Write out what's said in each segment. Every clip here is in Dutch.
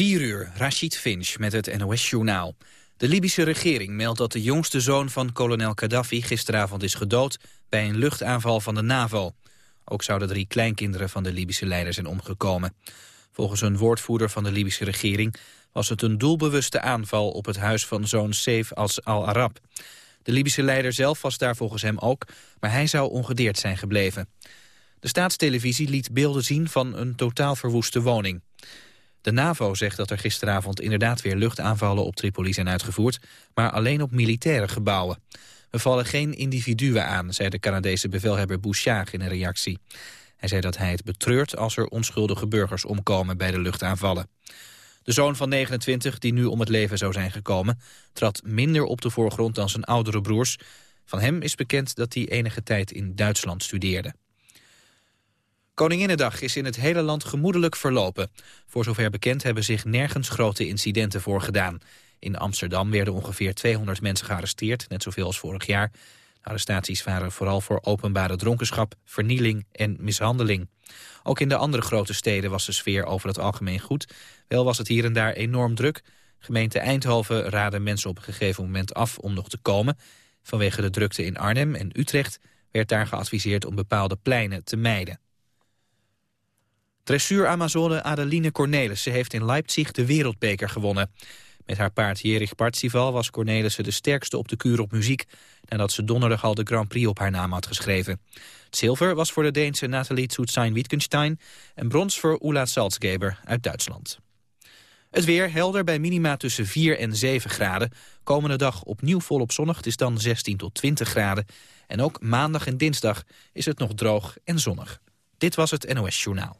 4 uur, Rashid Finch met het NOS-journaal. De Libische regering meldt dat de jongste zoon van kolonel Gaddafi gisteravond is gedood bij een luchtaanval van de NAVO. Ook zouden drie kleinkinderen van de Libische leider zijn omgekomen. Volgens een woordvoerder van de Libische regering was het een doelbewuste aanval op het huis van zoon Saif als al-Arab. De Libische leider zelf was daar volgens hem ook, maar hij zou ongedeerd zijn gebleven. De staatstelevisie liet beelden zien van een totaal verwoeste woning. De NAVO zegt dat er gisteravond inderdaad weer luchtaanvallen op Tripoli zijn uitgevoerd, maar alleen op militaire gebouwen. We vallen geen individuen aan, zei de Canadese bevelhebber Bouchard in een reactie. Hij zei dat hij het betreurt als er onschuldige burgers omkomen bij de luchtaanvallen. De zoon van 29, die nu om het leven zou zijn gekomen, trad minder op de voorgrond dan zijn oudere broers. Van hem is bekend dat hij enige tijd in Duitsland studeerde. Koninginnedag is in het hele land gemoedelijk verlopen. Voor zover bekend hebben zich nergens grote incidenten voorgedaan. In Amsterdam werden ongeveer 200 mensen gearresteerd, net zoveel als vorig jaar. De arrestaties waren vooral voor openbare dronkenschap, vernieling en mishandeling. Ook in de andere grote steden was de sfeer over het algemeen goed. Wel was het hier en daar enorm druk. Gemeente Eindhoven raadde mensen op een gegeven moment af om nog te komen. Vanwege de drukte in Arnhem en Utrecht werd daar geadviseerd om bepaalde pleinen te mijden. Dressuur-Amazone Adeline Cornelissen heeft in Leipzig de wereldbeker gewonnen. Met haar paard Jerich Partsival was Cornelissen de sterkste op de kuur op muziek... nadat ze donderdag al de Grand Prix op haar naam had geschreven. Het zilver was voor de Deense Nathalie Tsutsijn-Wittgenstein... en brons voor Ulla Salzgeber uit Duitsland. Het weer helder bij minima tussen 4 en 7 graden. Komende dag opnieuw volop zonnig, het is dan 16 tot 20 graden. En ook maandag en dinsdag is het nog droog en zonnig. Dit was het NOS Journaal.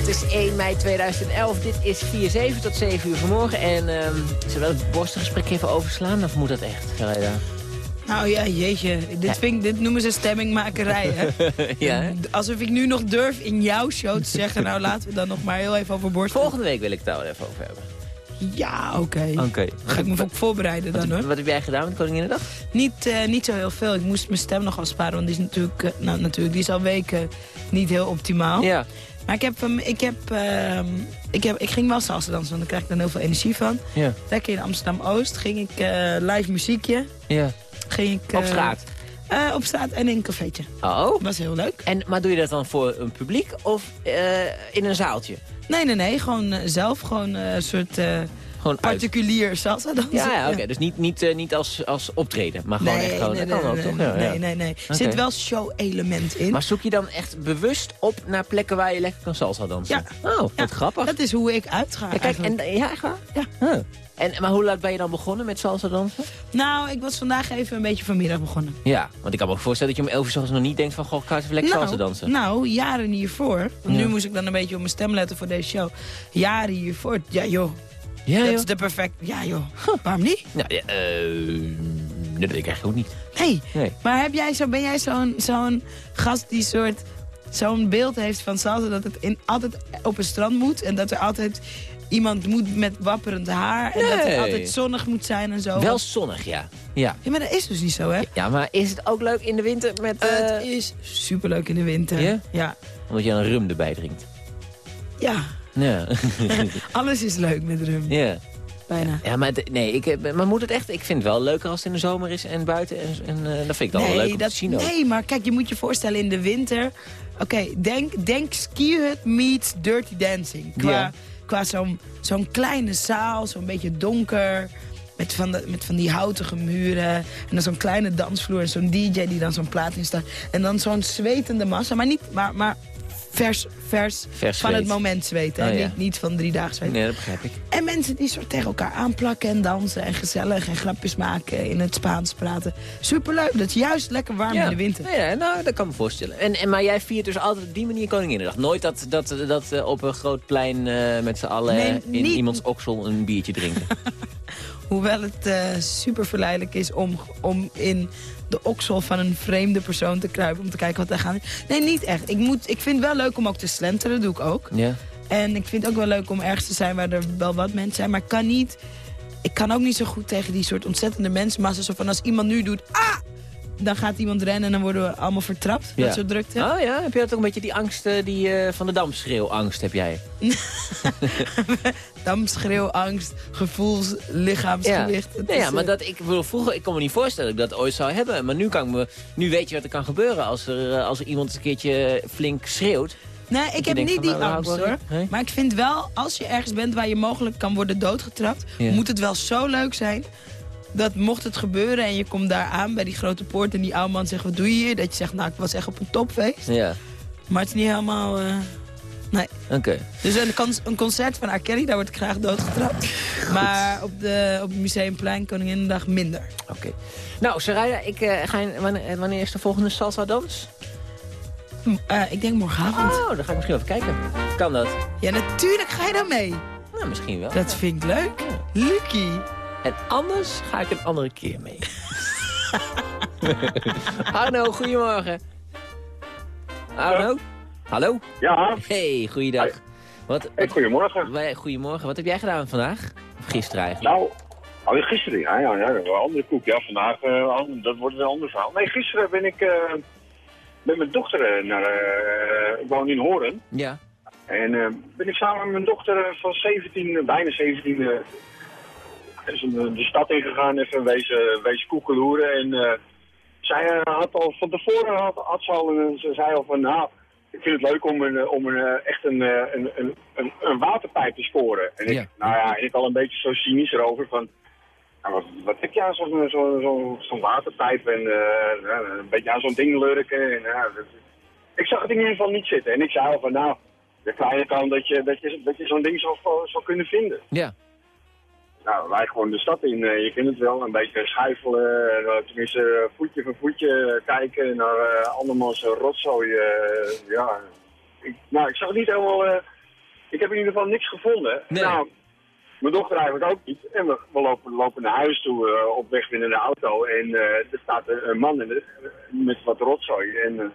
Het is 1 mei 2011. Dit is 4-7 tot 7 uur vanmorgen. En um, zullen we het borstengesprek even overslaan? Of moet dat echt, Gerida? Nou ja, jeetje. Dit, vind dit noemen ze stemmingmakerij, hè? ja, Alsof ik nu nog durf in jouw show te zeggen... nou, laten we dan nog maar heel even over borsten. Volgende week wil ik het daar even over hebben. Ja, oké. Oké. Ga ik me ook voorbereiden dan, hoor. Wat heb jij gedaan met Koninginnedag? Niet, uh, niet zo heel veel. Ik moest mijn stem nog wel sparen, want die is natuurlijk, uh, nou, natuurlijk die is al weken niet heel optimaal. Ja. Maar ik, heb, ik, heb, uh, ik, heb, ik ging wel salsa dansen, want daar krijg ik dan heel veel energie van. Ja. Lekker in Amsterdam-Oost ging ik uh, live muziekje. Ja. Ging ik, op straat? Uh, op straat en in een cafeetje. Oh. Dat was heel leuk. En, maar doe je dat dan voor een publiek of in een zaaltje? Nee, nee, nee. Gewoon zelf. Gewoon een soort gewoon particulier salsa dansen. Ja, ja oké. Dus niet, niet, uh, niet als, als optreden, maar gewoon nee, echt gewoon... Nee, nee, nee, toch? nee, nee, nee, nee. Er zit wel show-element in. Maar zoek je dan echt bewust op naar plekken waar je lekker kan salsa dansen? Ja. Oh, wat grappig. Dat is hoe ik uitga ja, kijk, en, Ja, echt waar? Ja. Huh. En, maar hoe laat ben je dan begonnen met salsa dansen? Nou, ik was vandaag even een beetje vanmiddag begonnen. Ja, want ik kan me ook voorstellen dat je om 11 uur nog niet denkt van... goh, ik ga even lekker nou, salsa dansen. Nou, jaren hiervoor. Ja. nu moest ik dan een beetje op mijn stem letten voor deze show. Jaren hiervoor, ja joh. Ja, dat joh. is de perfect... Ja joh, huh. waarom niet? Nou, ja, uh, dat weet ik eigenlijk ook niet. Nee, nee. maar heb jij zo, ben jij zo'n zo'n gast die soort... zo'n beeld heeft van salsa dat het in, altijd op een strand moet... en dat er altijd iemand moet met wapperend haar... en nee. dat het altijd zonnig moet zijn en zo. Wel zonnig, ja. Ja. ja, maar dat is dus niet zo, hè? Ja, maar is het ook leuk in de winter met... Uh... Het is superleuk in de winter. Ja? ja. Omdat je een rum erbij drinkt. Ja. Ja. Alles is leuk met rum. Ja. Bijna. Ja, maar, nee, ik, maar moet het echt... Ik vind het wel leuker als het in de zomer is en buiten. En, en uh, dat vind ik dan nee, wel leuk om dat, te zien ook. Nee, maar kijk, je moet je voorstellen in de winter... Oké, okay, denk, denk skihut meets dirty dancing. Qua, ja. qua zo'n zo'n kleine zaal, zo'n beetje donker... Met van, de, met van die houtige muren. En dan zo'n kleine dansvloer. En zo'n DJ die dan zo'n plaat instaat. En dan zo'n zwetende massa. Maar, niet, maar, maar vers, vers, Vers van het moment zweten. Oh, en ja. niet, niet van drie dagen zweten. Nee, dat begrijp ik. En mensen die soort tegen elkaar aanplakken en dansen en gezellig en grapjes maken in het Spaans praten. Superleuk, dat is juist lekker warm in de winter. Ja, nou, dat kan me voorstellen. En, en, maar jij viert dus altijd op die manier Koninginnedag. Nooit dat, dat, dat eh, op een groot plein eh, met z'n allen Nee, eh, in niet. iemands oksel een biertje drinken. Hoewel het eh, super verleidelijk is om, om in de oksel van een vreemde persoon te kruipen om te kijken wat daar gaat. Nee, niet echt. Ik, moet, ik vind het wel leuk om ook te slenteren, doe ik ook. ja. En ik vind het ook wel leuk om ergens te zijn waar er wel wat mensen zijn. Maar ik kan niet... Ik kan ook niet zo goed tegen die soort ontzettende mensenmassa. Zo van als iemand nu doet... Ah! Dan gaat iemand rennen en dan worden we allemaal vertrapt. Ja. Dat soort drukte. Oh ja, heb je dat ook een beetje die angst, die eh, van de damschreeuwangst heb jij? Damschreeuw, angst, gevoels, lichaamsgewicht. Het Nee, is, ja, maar eh, dat, ik bedoel, vroeger, ik kon me niet voorstellen dat ik dat ooit zou hebben. Maar nu, kan ik me, nu weet je wat er kan gebeuren als er, eh, als er iemand eens een keertje flink schreeuwt. Nee, ik heb niet van, die nou, angst hoor. Nee? Maar ik vind wel, als je ergens bent waar je mogelijk kan worden doodgetrapt... Ja. moet het wel zo leuk zijn dat mocht het gebeuren en je komt daar aan bij die grote poort... en die oude man zegt, wat doe je hier? Dat je zegt, nou, ik was echt op een topfeest. Ja, Maar het is niet helemaal... eh, nee. oké. Dus een, een concert van R. Kelly, daar word ik graag doodgetrapt. Maar op, de, op het Museumplein Koninginnedag minder. Oké. Nou, Sarayda, ik, eh, ga in- wanneer, wanneer is de volgende salsa dans? Eh, ik denk morgenavond. Oh, dan ga ik misschien even kijken. Kan dat? Ja, natuurlijk ga je dan mee. Nou, misschien wel. Dat vind ik leuk. Lucky. En anders ga ik een andere keer mee. Arno, goedemorgen. Arno? Hallo? Ja, Hey, goeiedag. Wat, hey, goedemorgen. wij- goedemorgen. Wat heb jij gedaan vandaag? Of gisteren eigenlijk? Nou, alweer gisteren, ja, ja, ja, een andere koek. Ja, vandaag, eh, dat wordt een ander verhaal. Nee, gisteren ben ik eh, met mijn dochter eh, naar, eh, ik woon in Horen. Ja. En eh, ben ik samen met mijn dochter van 17, eh, bijna 17, eh, is een- de stad ingegaan, even wezen, wezen koekeloeren. En eh, zij eh, had al van tevoren, had, had ze al, een, ze zei al van, nou, ik vind het leuk om, een, eh, om een, eh, echt een, eh, een, een, een, waterpijp te scoren. En ik, Ja. nou ja, ik al een beetje zo cynisch erover van, nou, wat, wat heb je aan zo'n zo, zo, zo'n waterpijp en eh, nou, een beetje aan zo'n ding lurken. En, ja, dat- ik zag het in ieder geval niet zitten. En ik zei al van, nou, de kleine kan dat je, dat je, dat je zo'n ding zou, zou kunnen vinden. Ja. Nou, wij gewoon de stad in. eh, je kent het wel, een beetje schuifelen. en, eh, tenminste, eh, voetje voor voetje kijken naar eh andermans rotzooi. ja. Ik, nou, ik zag niet helemaal... ik heb in ieder geval niks gevonden. Nee. Nou, mijn dochter eigenlijk ook niet. En we, we lopen, lopen naar huis toe op weg binnen de auto. En er staat een, man in de, met wat rotzooi. En,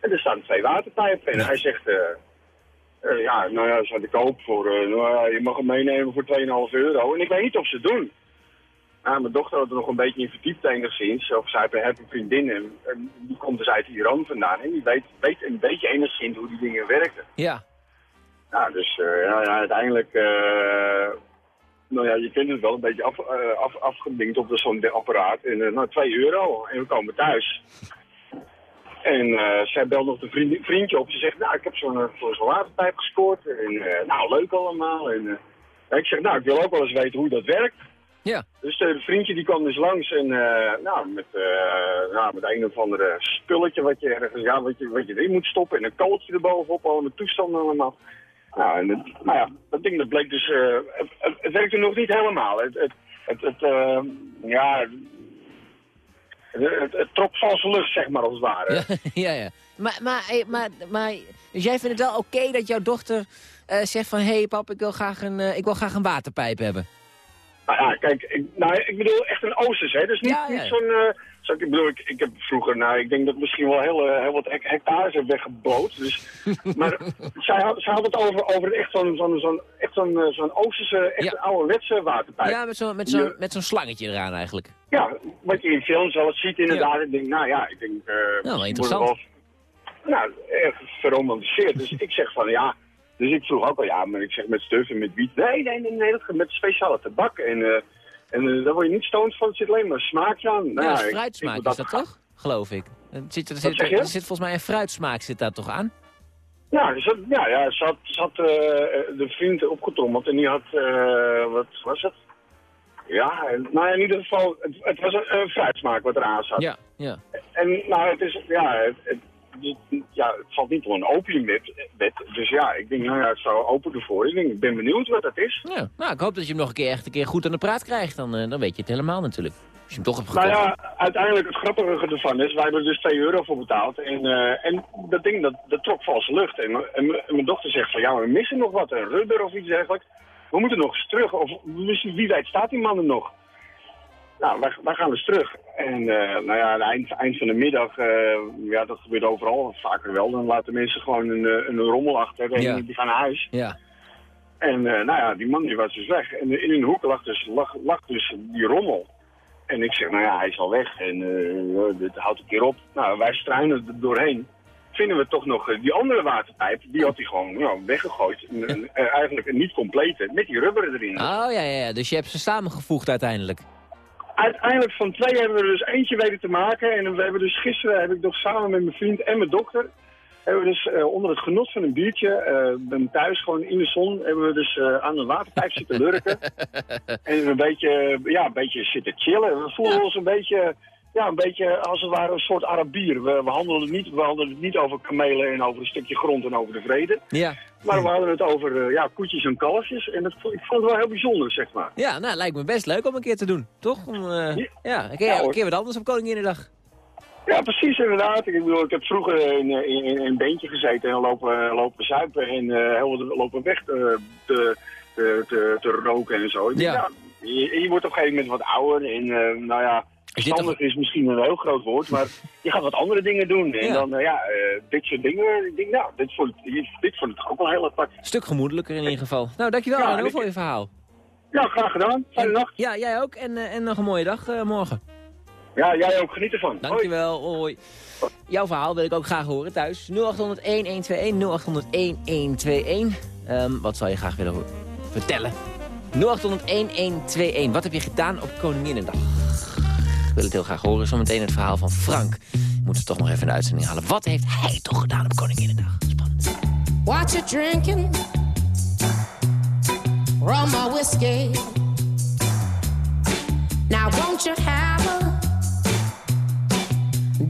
en er staan twee waterpijpen. En hij zegt... eh, ja, nou ja, wat ik koop voor, eh, nou ja, je mag hem meenemen voor 2,5 euro. En ik weet niet of ze het doen. Nou, mijn dochter had er nog een beetje in verdiept enigszins. Of zij heeft een vriendin en, en die komt dus uit Iran vandaan. En die weet, weet een beetje enigszins hoe die dingen werken. Ja. Nou, dus eh, ja, ja, uiteindelijk, nou ja, je kent het wel, een beetje af, af, afgedinkt op zo'n apparaat. En uh, nou, 2 euro. En we komen thuis. En uh, zij belt nog een vriend, vriendje op. Ze zegt, nou, ik heb zo'n uh, zo'n waterpijp gescoord. En uh, nou, leuk allemaal. En ik zeg, nou, ik wil ook wel eens weten hoe dat werkt. Ja. Dus de vriendje die kwam dus langs en nou, met, nou, met een of andere spulletje wat je ergens, ja, wat je, wat je erin moet stoppen. En een kooltje erbovenop, al met toestanden allemaal. Nou, en het, nou ja, dat ding dat bleek dus, het, het, het werkte nog niet helemaal. Het, het, het, het ja, het, het, trok valse lucht, zeg maar, als het ware. Ja, ja. ja. Maar, maar, maar, maar, dus jij vindt het wel oké okay dat jouw dochter uh, zegt van... hé hey, pap, ik wil, graag een, uh, ik wil graag een waterpijp hebben. Nou ja, kijk, ik, nou, ik bedoel echt een Oosters, hè. Dus niet, ja, ja. niet zo'n... Uh, zo, ik bedoel, ik, ik heb vroeger, nou, ik denk dat ik misschien wel heel, heel wat hectares heb weggebloot. Dus, maar zij had, zij had het over, over echt zo'n zo'n zo'n echt zo'n zo'n Oosterse, echt ja. ouderwetse waterpijp. Ja, met zo'n met zo'n met zo'n slangetje eraan eigenlijk. Ja, wat je in films wel eens ziet inderdaad. Ja. Ik denk, nou ja, ik denk... Uh, nou, wel interessant. Wel, nou, erg verromantiseerd. dus ik zeg van, ja... Dus ik vroeg ook al, ja, maar ik zeg met stuf en met wiet. Nee, nee, nee, nee dat met speciale tabak. En, uh, en uh, daar word je niet stoned van, er zit alleen maar smaakje aan. Nou, ja, fruitsmaak is dat, dat toch? Geloof ik. Er zit, er, zit, er, zit volgens mij een fruitsmaak zit daar toch aan? Ja, dus, ja, ja ze had, ze had uh, de vriend opgetrommeld en die had, wat was het? Ja, nou in ieder geval, het, het was een, een fruitsmaak wat eraan zat. Ja, ja. En nou, het is, ja, het, het, ja, het valt niet onder een opiumwet. wet. Dus ja, ik denk, nou ja, ik sta open ervoor. Ik, denk, ik ben benieuwd wat dat is. Ja, nou, ik hoop dat je hem nog een keer echt een keer goed aan de praat krijgt. Dan, eh, dan weet je het helemaal natuurlijk. Als je hem toch hebt gekocht. Nou ja, uiteindelijk het grappige ervan is, wij hebben er dus 2 euro voor betaald. En, eh, en dat ding, dat, dat trok valse lucht. En, en, mijn dochter zegt van, ja, we missen nog wat, een rubber of iets dergelijks. We moeten nog eens terug, of wie weet staat die man er nog. Nou, wij, wij gaan dus terug. En eh, nou ja, aan het eind, eind van de middag, eh, ja, dat gebeurt overal vaker wel. Dan laten mensen gewoon een, eh, een rommel achter en Ja. die gaan naar huis. Ja. En nou ja, die man die was dus weg. En in een hoek lag dus, lag, lag dus die rommel. En ik zeg, nou ja, hij is al weg en dit houdt een keer op. Nou, wij struinen er doorheen. Vinden we toch nog die andere waterpijp, die had hij gewoon ja, weggegooid. Eigenlijk een niet complete, met die rubber erin. Oh ja, ja, ja. Dus je hebt ze samengevoegd uiteindelijk. Uiteindelijk van twee hebben we er dus eentje weten te maken. En we hebben dus gisteren, heb ik nog samen met mijn vriend en mijn dokter... hebben we dus eh, onder het genot van een biertje, eh ben thuis gewoon in de zon... hebben we dus eh, aan de waterpijp zitten lurken. en een beetje, ja, een beetje zitten chillen. We voelen ons een beetje, ja, een beetje als het ware een soort Arabier. We, we, handelen het niet, we niet over kamelen en over een stukje grond en over de vrede. Ja. Maar we hadden het over eh, ja, koetjes en kalfjes. En dat, ik vond het wel heel bijzonder, zeg maar. Ja, nou, lijkt me best leuk om een keer te doen. Toch? Om, eh, Ja. ja, een keer, Ja, een keer wat anders op Koninginnedag. Ja, precies inderdaad. Ik, bedoel, ik heb vroeger in, in, in een beentje gezeten en lopen, lopen zuipen en eh, heel wat lopen weg te, te, te, roken en zo. Ja. je, je wordt op een gegeven moment wat ouder en eh, nou ja, verstandig is misschien een heel groot woord, maar je gaat wat andere dingen doen. En Ja. dan, eh, ja, eh, dit soort dingen, ik denk, nou, dit vond, ik- dit vond ik ook wel heel apart. Stuk gemoedelijker in ieder geval. Nou, dankjewel Ja, Arno voor je verhaal. Ja, graag gedaan. Fijne En- nacht. Ja, jij ook. En, eh, en nog een mooie dag morgen. Ja, jij ook. Geniet ervan. Hoi. Dankjewel, hoi. Jouw verhaal wil ik ook graag horen thuis. 0800-1121, 0800-1121. Ehm, wat zou je graag willen horen? vertellen? 0800-1121. Wat heb je gedaan op Koninginnedag? Wil het heel graag horen. Zometeen het verhaal van Frank. Moeten toch nog even de uitzending halen. Wat heeft hij toch gedaan op Koninginnedag? Spannend. What you drinking? Rum or whiskey? Now won't you have a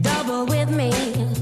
double with me?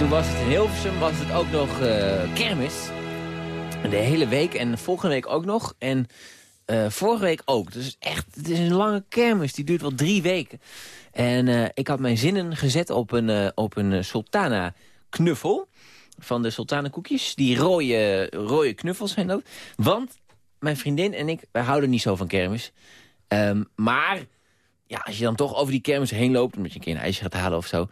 Toen was het in Hilversum, was het ook nog eh, kermis. De hele week en volgende week ook nog. En eh, vorige week ook. Dus echt, het is een lange kermis. Die duurt wel drie weken. En eh, ik had mijn zinnen gezet op een, op een sultana knuffel. Van de sultana koekjes. Die rode, rode knuffels zijn dat. Want mijn vriendin en ik, wij houden niet zo van kermis. Ehm, maar ja, als je dan toch over die kermis heen loopt... omdat je een keer een ijsje gaat halen of zo...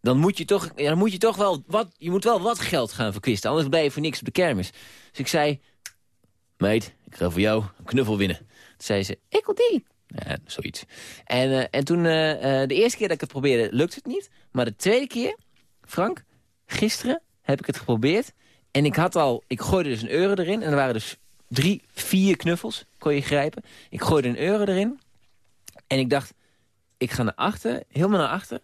dan moet je toch, ja, dan moet je toch wel, wat, je moet wel wat geld gaan verkwisten. Anders blijf je voor niks op de kermis. Dus ik zei, meid, ik ga voor jou een knuffel winnen. Toen zei ze, ik wil die. Ja, zoiets. En, eh, en toen, eh, eh, de eerste keer dat ik het probeerde, lukte het niet. Maar de tweede keer, Frank, gisteren heb ik het geprobeerd. En ik had al, ik gooide dus een euro erin. En er waren dus drie, vier knuffels, kon je grijpen. Ik gooide een euro erin. En ik dacht, ik ga naar achter, helemaal naar achter.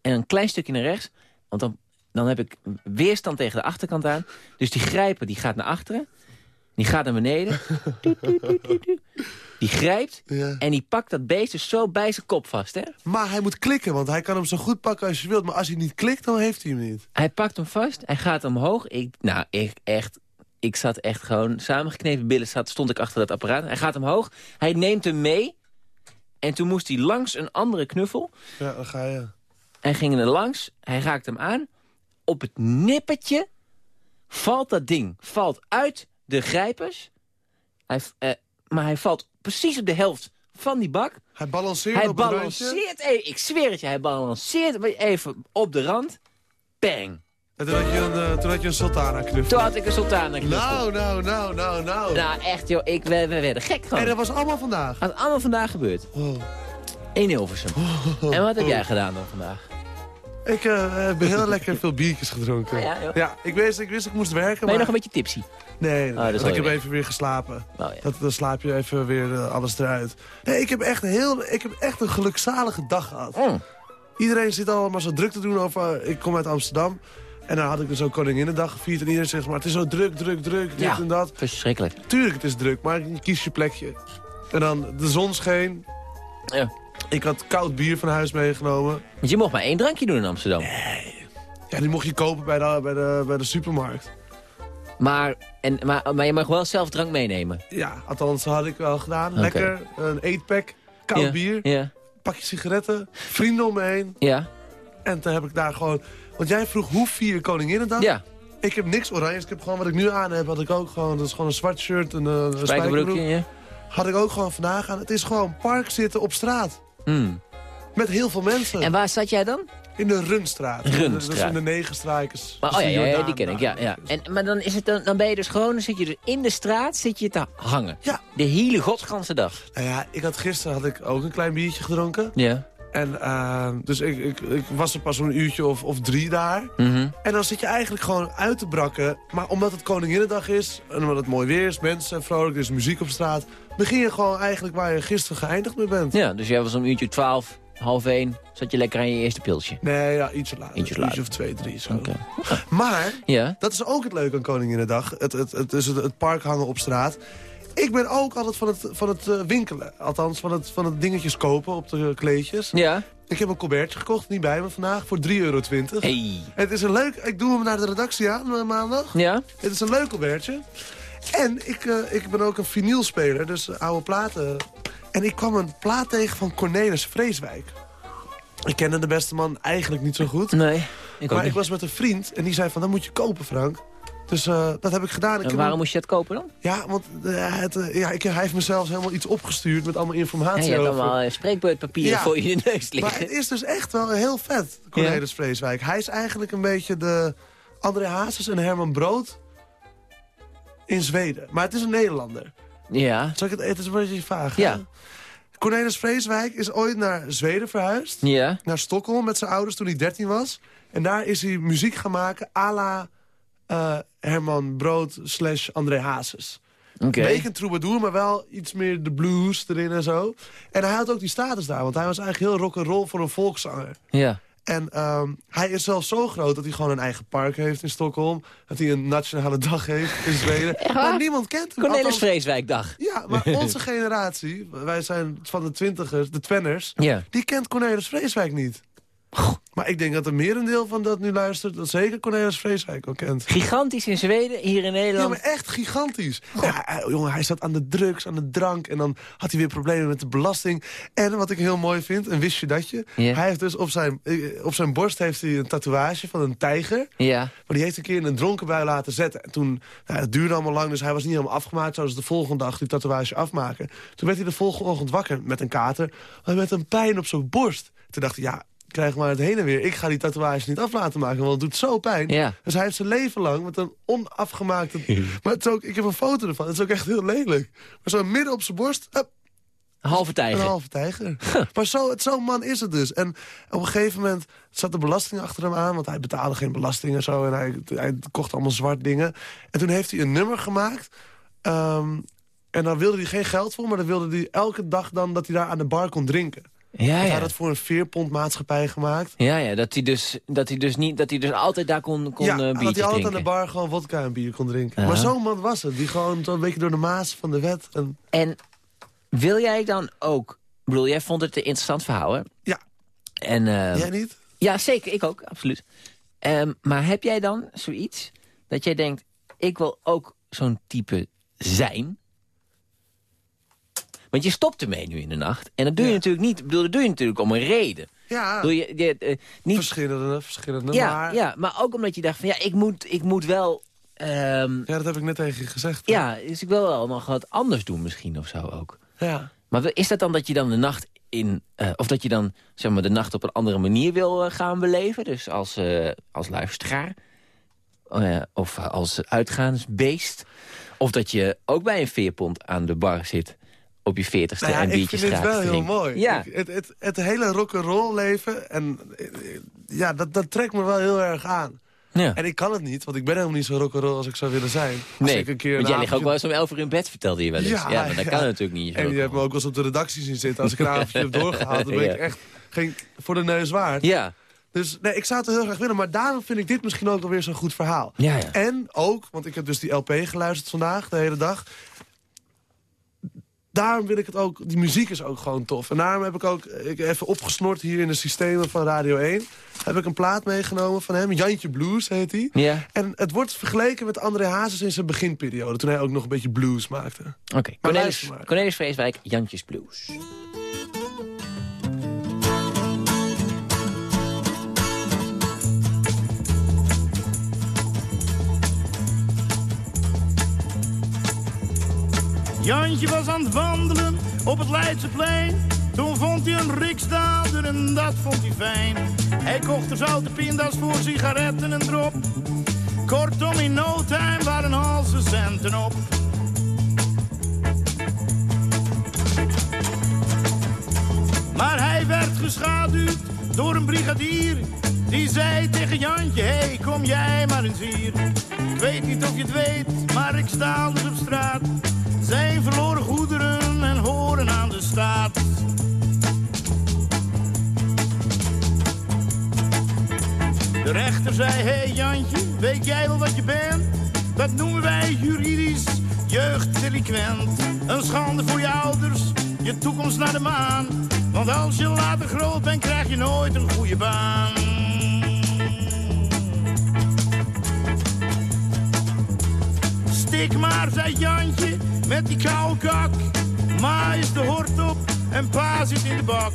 En een klein stukje naar rechts. Want dan, dan heb ik weerstand tegen de achterkant aan. Dus die grijper, die gaat naar achteren. Die gaat naar beneden. Die grijpt Ja. en die pakt dat beest dus zo bij zijn kop vast. Hè? Maar hij moet klikken, want hij kan hem zo goed pakken als je wilt. Maar als hij niet klikt, dan heeft hij hem niet. Hij pakt hem vast, hij gaat omhoog. Ik, nou, ik, echt, ik zat echt gewoon samengeknepen billen. Zat, stond ik achter dat apparaat. Hij gaat omhoog, hij neemt hem mee. En toen moest hij langs een andere knuffel. Ja, dan ga je. Hij ging er langs, hij raakt hem aan. Op het nippertje valt dat ding valt uit de grijpers. Hij, eh, maar hij valt precies op de helft van die bak. Hij balanceert Hij op balanceert even, ik zweer het je, hij balanceert even op de rand. Bang. En toen had je een, eh, toen had je een sultana knuffel. Toen had ik een sultana knuffel. Nou, nou, nou, nou, nou. Nou, echt joh, ik, we, we werden gek gewoon. En dat was allemaal vandaag. Dat is allemaal vandaag gebeurd. Oh. In Hilversum. En wat heb jij gedaan dan vandaag? Ik eh, heb heel lekker veel biertjes gedronken. Ah, ja, joh. ik, wist, ik wist ik moest werken, Ben je maar... nog een beetje tipsy? Nee, nee, dat ik heb even weer geslapen. Oh, ja. Dat, dan slaap je even weer eh, alles eruit. Nee, ik heb, echt heel, ik heb echt een gelukzalige dag gehad. Mm. Iedereen zit allemaal zo druk te doen over... Ik kom uit Amsterdam. En dan had ik dus ook Koninginnedag gevierd. En iedereen zegt, maar het is zo druk, druk, druk, dit Ja. en dat. Verschrikkelijk. Tuurlijk, het is druk, maar je kiest je plekje. En dan de zon scheen. Ja. Ik had koud bier van huis meegenomen. Want je mocht maar één drankje doen in Amsterdam. Ja, die mocht je kopen bij de, bij de, bij de supermarkt. Maar, en, maar, maar je mag wel zelf drank meenemen. Ja, althans, dat had ik wel gedaan. Lekker, een eetpack, koud ja. bier, Ja. pakje sigaretten, vrienden om me heen. Ja. En toen heb ik daar gewoon... Want jij vroeg hoe vier je Koninginnedag? Ja. Ik heb niks oranjes. Ik heb gewoon wat ik nu aan heb, had ik ook gewoon. Dat is gewoon een zwart shirt en een Spijkerbroekje. Had ik ook gewoon vandaag aan. Het is gewoon park zitten op straat. Hmm. Met heel veel mensen. En waar zat jij dan? In de Runstraat. Runstraat. Dat is in de Negenstrijkers. Maar, oh is ja, die ken ik. Ja, ja. En, maar dan, is het dan, dan ben je dus gewoon, dan zit je dus in de straat zit je te hangen. Ja. De hele godsganse dag. Nou ja, ik had, gisteren had ik ook een klein biertje gedronken. Ja. En, eh, dus ik, ik, ik was er pas een uurtje of, of drie daar. Mhm. En dan zit je eigenlijk gewoon uit te brakken. Maar omdat het Koninginnedag is, en omdat het mooi weer is, mensen vrolijk, er is muziek op straat... begin je gewoon eigenlijk waar je gisteren geëindigd mee bent. Ja, dus jij was om uurtje 12, half 1, zat je lekker aan je eerste pilsje. Nee, ja, ietsje later. Ietsje Een later. of twee, drie, zo. Maar, Ja. dat is ook het leuke aan Koninginnedag. Het, het, het, dus het, het park hangen op straat. Ik ben ook altijd van het, van het eh, winkelen. Althans, van het, van het dingetjes kopen op de kleedjes. Ja. Ik heb een colbertje gekocht, niet bij me vandaag, voor 3,20 euro. Hey. Het is een leuk... Ik doe hem naar de redactie aan eh, maandag. Ja. Het is een leuk colbertje. En ik, eh, ik ben ook een vinylspeler, dus oude platen. En ik kwam een plaat tegen van Cornelis Vreeswijk. Ik kende de beste man eigenlijk niet zo goed. Nee. Ik maar ik was met een vriend en die zei van, dat moet je kopen, Frank. Dus eh, dat heb ik gedaan. Ik En waarom moest je dat kopen dan? Ja, want eh, het, ja, ik, hij heeft me zelfs helemaal iets opgestuurd met allemaal Ja, informatie je hebt over. allemaal spreekbeurtpapieren Ja. voor je neus Maar liggen. het is dus echt wel heel vet, Cornelis Vreeswijk. Hij is eigenlijk een beetje de André Hazes en Herman Brood in Zweden. Maar het is een Nederlander. Ja. Zal ik het, het is een beetje vaag, hè? Ja. Cornelis Vreeswijk is ooit naar Zweden verhuisd. Ja. Naar Stockholm met zijn ouders toen hij 13 was. En daar is hij muziek gaan maken à la eh, Herman Brood slash André Hazes. Oké. Een beetje een troubadour, maar wel iets meer de blues erin en zo. En hij had ook die status daar, want hij was eigenlijk heel rock'n'roll voor een volkszanger. Ja. En ehm, hij is zelfs zo groot dat hij gewoon een eigen park heeft in Stockholm. Dat hij een nationale dag heeft in Zweden. waar? Maar niemand kent hem. Cornelis Vreeswijkdag. Ja, maar onze generatie, wij zijn van de twintigers, de twenners... Ja. die kent Cornelis Vreeswijk niet. Maar ik denk dat een merendeel van dat nu luistert... dat zeker Cornelis Vreeswijk ook kent. Gigantisch in Zweden, hier in Ja, Nederland. maar echt gigantisch. Ja, hij- jongen, hij zat aan de drugs, aan de drank... en dan had hij weer problemen met de belasting. En wat ik heel mooi vind, en wist je dat je... Ja. hij heeft dus op zijn, eh, op zijn borst heeft hij een tatoeage van een tijger... Ja. Maar die heeft een keer in een dronken bui laten zetten. En toen, nou, het duurde allemaal lang, dus hij was niet helemaal afgemaakt. Zouden ze de volgende dag die tatoeage afmaken. Toen werd hij de volgende ochtend wakker met een kater. Maar met een pijn op zijn borst. Toen dacht hij, ja, krijg maar het heen en weer. Ik ga die tatoeage niet af laten maken, want het doet zo pijn. Ja. Dus hij heeft zijn leven lang met een onafgemaakte... maar het is ook, ik heb een foto ervan, het is ook echt heel lelijk. Maar zo midden op zijn borst, Een halve een tijger. halve tijger. maar zo- zo'n man is het dus. En op een gegeven moment zat de belasting achter hem aan... want hij betaalde geen belasting en zo... en hij, hij kocht allemaal zwart dingen. En toen heeft hij een nummer gemaakt... ehm, en daar wilde hij geen geld voor... maar dan wilde hij elke dag dan dat hij daar aan de bar kon drinken. Ja, Hij ja. had dat voor een veerpond maatschappij gemaakt. Ja, ja, dat hij dus, dat hij dus, niet, dat hij dus altijd daar kon, kon ja, en dat hij altijd aan de bar gewoon vodka en bier kon drinken. Ja. Maar zo'n man was het, die gewoon zo'n beetje door de maas van de wet... En, En wil jij dan ook... Ik bedoel, jij vond het een interessant verhaal, hè? ja, En, eh, jij niet? Ja, zeker. Ik ook, absoluut. Ehm, maar heb jij dan zoiets dat jij denkt... ik wil ook zo'n type zijn? Want je stopt ermee nu in de nacht. En dat doe je Ja. natuurlijk niet. Ik bedoel, dat doe je natuurlijk om een reden. Ja, je, je, eh, niet, verschillende, verschillende. ja, maar, ja, maar ook omdat je dacht van... ja, ik moet, ik moet wel... ehm, ja, dat heb ik net tegen je gezegd. hè? ja, dus ik wil wel nog wat anders doen misschien of zo ook. ja. Maar is dat dan dat je dan de nacht in... eh, of dat je dan zeg maar, de nacht op een andere manier wil eh, gaan beleven? Dus als, als luisteraar? Of als uitgaansbeest? Of dat je ook bij een veerpont aan de bar zit... op je veertigste Nou ja, en ik biertjes vind het gaat wel heel mooi. Ja. Ik- het, het, het hele rock'n'roll leven, en, ja, dat, dat trekt me wel heel erg aan. ja. En ik kan het niet, want ik ben helemaal niet zo rock'n'roll als ik zou willen zijn. Als Nee, ik een keer want jij ligt ook wel eens om elf uur in bed, vertelde je wel eens. Ja, Ja, maar dat ja. kan natuurlijk niet. En je hebt me ook wel eens op de redactie zien zitten. Als ik een avondje heb doorgehaald, dan ben ik echt geen, voor de neus waard. Ja, Dus nee, ik zou het heel graag willen. Maar daarom vind ik dit misschien ook alweer zo'n goed verhaal. Ja, ja. En ook, want ik heb dus die LP geluisterd vandaag, de hele dag. Daarom wil ik het ook, die muziek is ook gewoon tof. En daarom heb ik ook ik even opgesnord hier in de systemen van Radio 1. Heb ik een plaat meegenomen van hem, Jantje Blues heet hij. ja. En het wordt vergeleken met André Hazes in zijn beginperiode. Toen hij ook nog een beetje blues maakte. Oké, Cornelis, luister maar. Cornelis Vreeswijk, Jantjes Blues. Jantje was aan het wandelen op het Leidseplein. Toen vond hij een riksdaalder en dat vond hij fijn. Hij kocht er zoute pinda's voor sigaretten en drop. Kortom, in no time waren al zijn centen op. Maar hij werd geschaduwd door een brigadier. Die zei tegen Jantje, hé, hey, kom jij maar eens hier. Ik weet niet of je het weet, maar ik sta dus op straat. Zijn verloren goederen en horen aan de staat. De rechter zei, hé hey Jantje, weet jij wel wat je bent? Dat noemen wij juridisch jeugddelinquent. Een schande voor je ouders, je toekomst naar de maan. Want als je later groot bent, krijg je nooit een goede baan. Stik maar, zei Jantje, met die koude kak. Ma is de hort op en pa zit in de bak.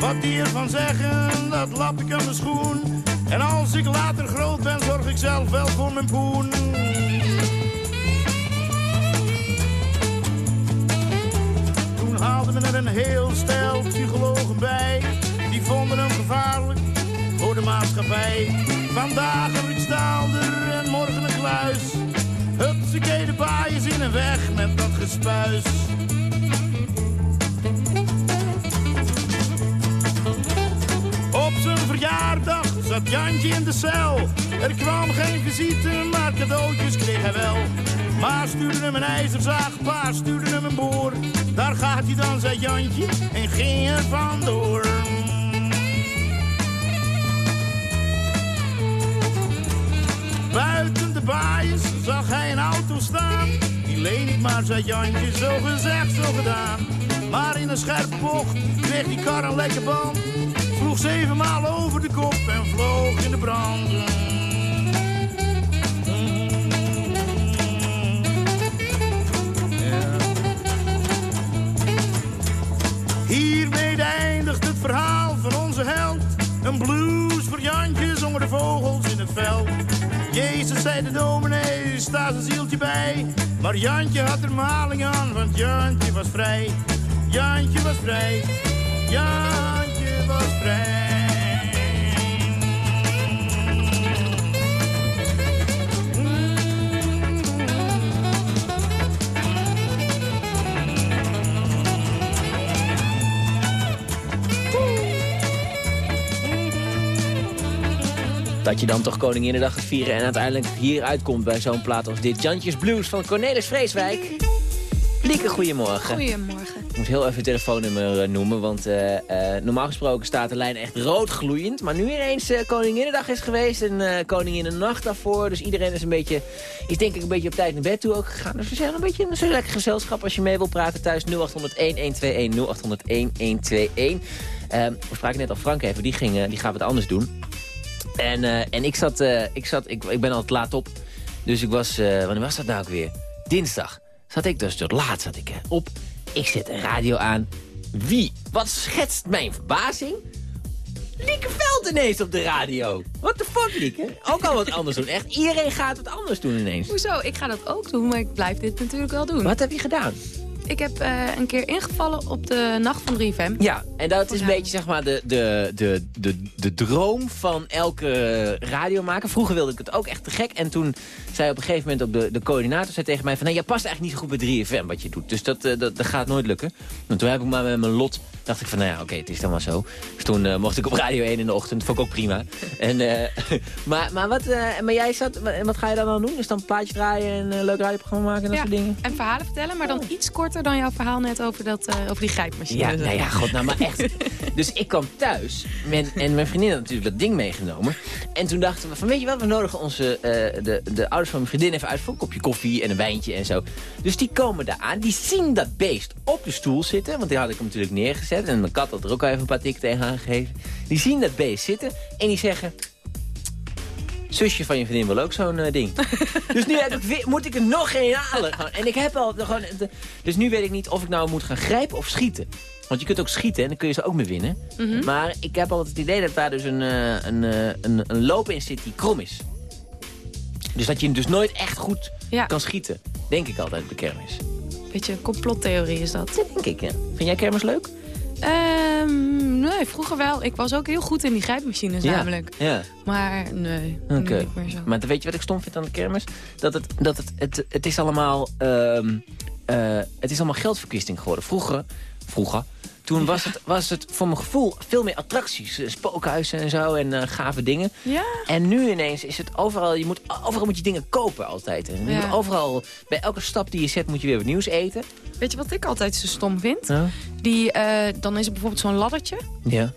Wat die ervan zeggen, dat lap ik aan mijn schoen. En als ik later groot ben, zorg ik zelf wel voor mijn poen. Toen haalden we er een heel stel psychologen bij. Die vonden hem gevaarlijk voor de maatschappij. Vandaag een riksdaalder en morgen een kluis. De baai is in en weg met dat gespuis. Op zijn verjaardag zat Jantje in de cel. Er kwam geen visite, maar cadeautjes kreeg hij wel. Ma stuurde hem een ijzerzaag, pa stuurde hem een boor. Daar gaat hij dan, zei Jantje, en ging er vandoor. Buiten de baaiers zag hij een auto staan. Die leen ik maar, zei Jantje, zo gezegd, zo gedaan. Maar in een scherpe bocht kreeg die kar een lekker band. Sloeg zevenmaal over de kop en vloog in de branden. Ja. Hiermee eindigt het verhaal van onze held. Een blues voor Jantje zongen de vogels in het veld. Zei de dominee, sta zijn zieltje bij. Maar Jantje had er maling aan, want Jantje was vrij. Jantje was vrij, Jantje was vrij. Dat je dan toch Koninginnedag gaat vieren en uiteindelijk hier uitkomt bij zo'n plaat als dit. Jantjes Blues van Cornelis Vreeswijk. Lieke, goedemorgen. Goedemorgen. Ik moet heel even het telefoonnummer eh, noemen, want eh, eh, normaal gesproken staat de lijn echt rood gloeiend. Maar nu ineens uh, Koninginnedag is geweest en uh, Koninginnenacht daarvoor. Dus iedereen is een beetje, is denk ik een beetje op tijd naar bed toe ook gegaan. Dus we zijn een beetje een zo lekker gezelschap als je mee wil praten thuis. 0800-1121, 0800-1121. we spraken net al Frank even, die, ging, die gaat wat anders doen. En, uh, en ik zat, uh, ik, zat ik, ik ben altijd laat op. Dus ik was, uh, wanneer was dat nou ook weer? Dinsdag. Zat ik dus tot laat zat ik op. Ik zet een radio aan. Wie? Wat schetst mijn verbazing? Lieke Veld ineens op de radio. What the fuck, Lieke? Ook al wat anders doen. Echt, iedereen gaat wat anders doen ineens. Hoezo? Ik ga dat ook doen, maar ik blijf dit natuurlijk wel doen. Wat heb je gedaan? Ik heb uh, een keer ingevallen op de nacht van 3FM. Ja, en dat is een beetje zeg maar de, de, de, de, de droom van elke radiomaker. Vroeger wilde ik het ook echt te gek. En toen zei op een gegeven moment ook de, de coördinator zei tegen mij van... Nou, jij past eigenlijk niet zo goed bij 3FM wat je doet. Dus dat, uh, dat, dat gaat nooit lukken. En toen heb ik maar met mijn lot dacht ik van, nou ja, oké, okay, het is dan maar zo. Dus toen uh, mocht ik op Radio 1 in de ochtend, vond ik ook prima. En, uh, maar, maar, wat, uh, maar jij zat, wat ga je dan dan doen? Dus dan een plaatje draaien en een leuk radioprogramma maken en dat soort dingen? en verhalen vertellen, maar dan oh. iets dan jouw verhaal net over, dat, over die grijpmachine. Ja, nou ja, god, nou maar echt. dus ik kwam thuis men, en mijn vriendin had natuurlijk dat ding meegenomen. En toen dachten we van, weet je wat, we nodigen onze, de, de ouders van mijn vriendin even uit voor een kopje koffie en een wijntje en zo. Dus die komen daar aan, die zien dat beest op de stoel zitten, want die had ik hem natuurlijk neergezet. En mijn kat had er ook al even een paar tikken tegen aangegeven. Die zien dat beest zitten en die zeggen... Zusje van je vriendin wil ook zo'n uh, ding. dus nu heb ik weer, moet ik er nog een halen. En ik heb al gewoon... Dus nu weet ik niet of ik nou moet gaan grijpen of schieten. Want je kunt ook schieten en dan kun je ze ook mee winnen. Mm -hmm. Maar ik heb altijd het idee dat daar dus een, uh, een, uh, een, een loop in zit die krom is. Dus dat je hem dus nooit echt goed ja. kan schieten. Denk ik altijd op de kermis. Beetje een complottheorie is dat. Dat denk ik, ja. Vind jij kermis leuk? Um, nee, vroeger wel. Ik was ook heel goed in die grijpmachines ja, namelijk. Ja. Maar nee, Oké. okay. niet meer zo. Maar weet je wat ik stom vind aan de kermis? Dat het, dat het, het, het is allemaal... Um, uh, het is allemaal geldverkwisting geworden. Vroeger, vroeger toen was het, was het voor mijn gevoel veel meer attracties. Spookhuizen en zo en uh, gave dingen. Ja. En nu ineens is het overal... Je moet, overal moet je dingen kopen altijd. En je Ja. moet overal, bij elke stap die je zet moet je weer wat nieuws eten. Weet je wat ik altijd zo stom vind? Ja. Die, eh, dan is er bijvoorbeeld zo'n laddertje. Ja.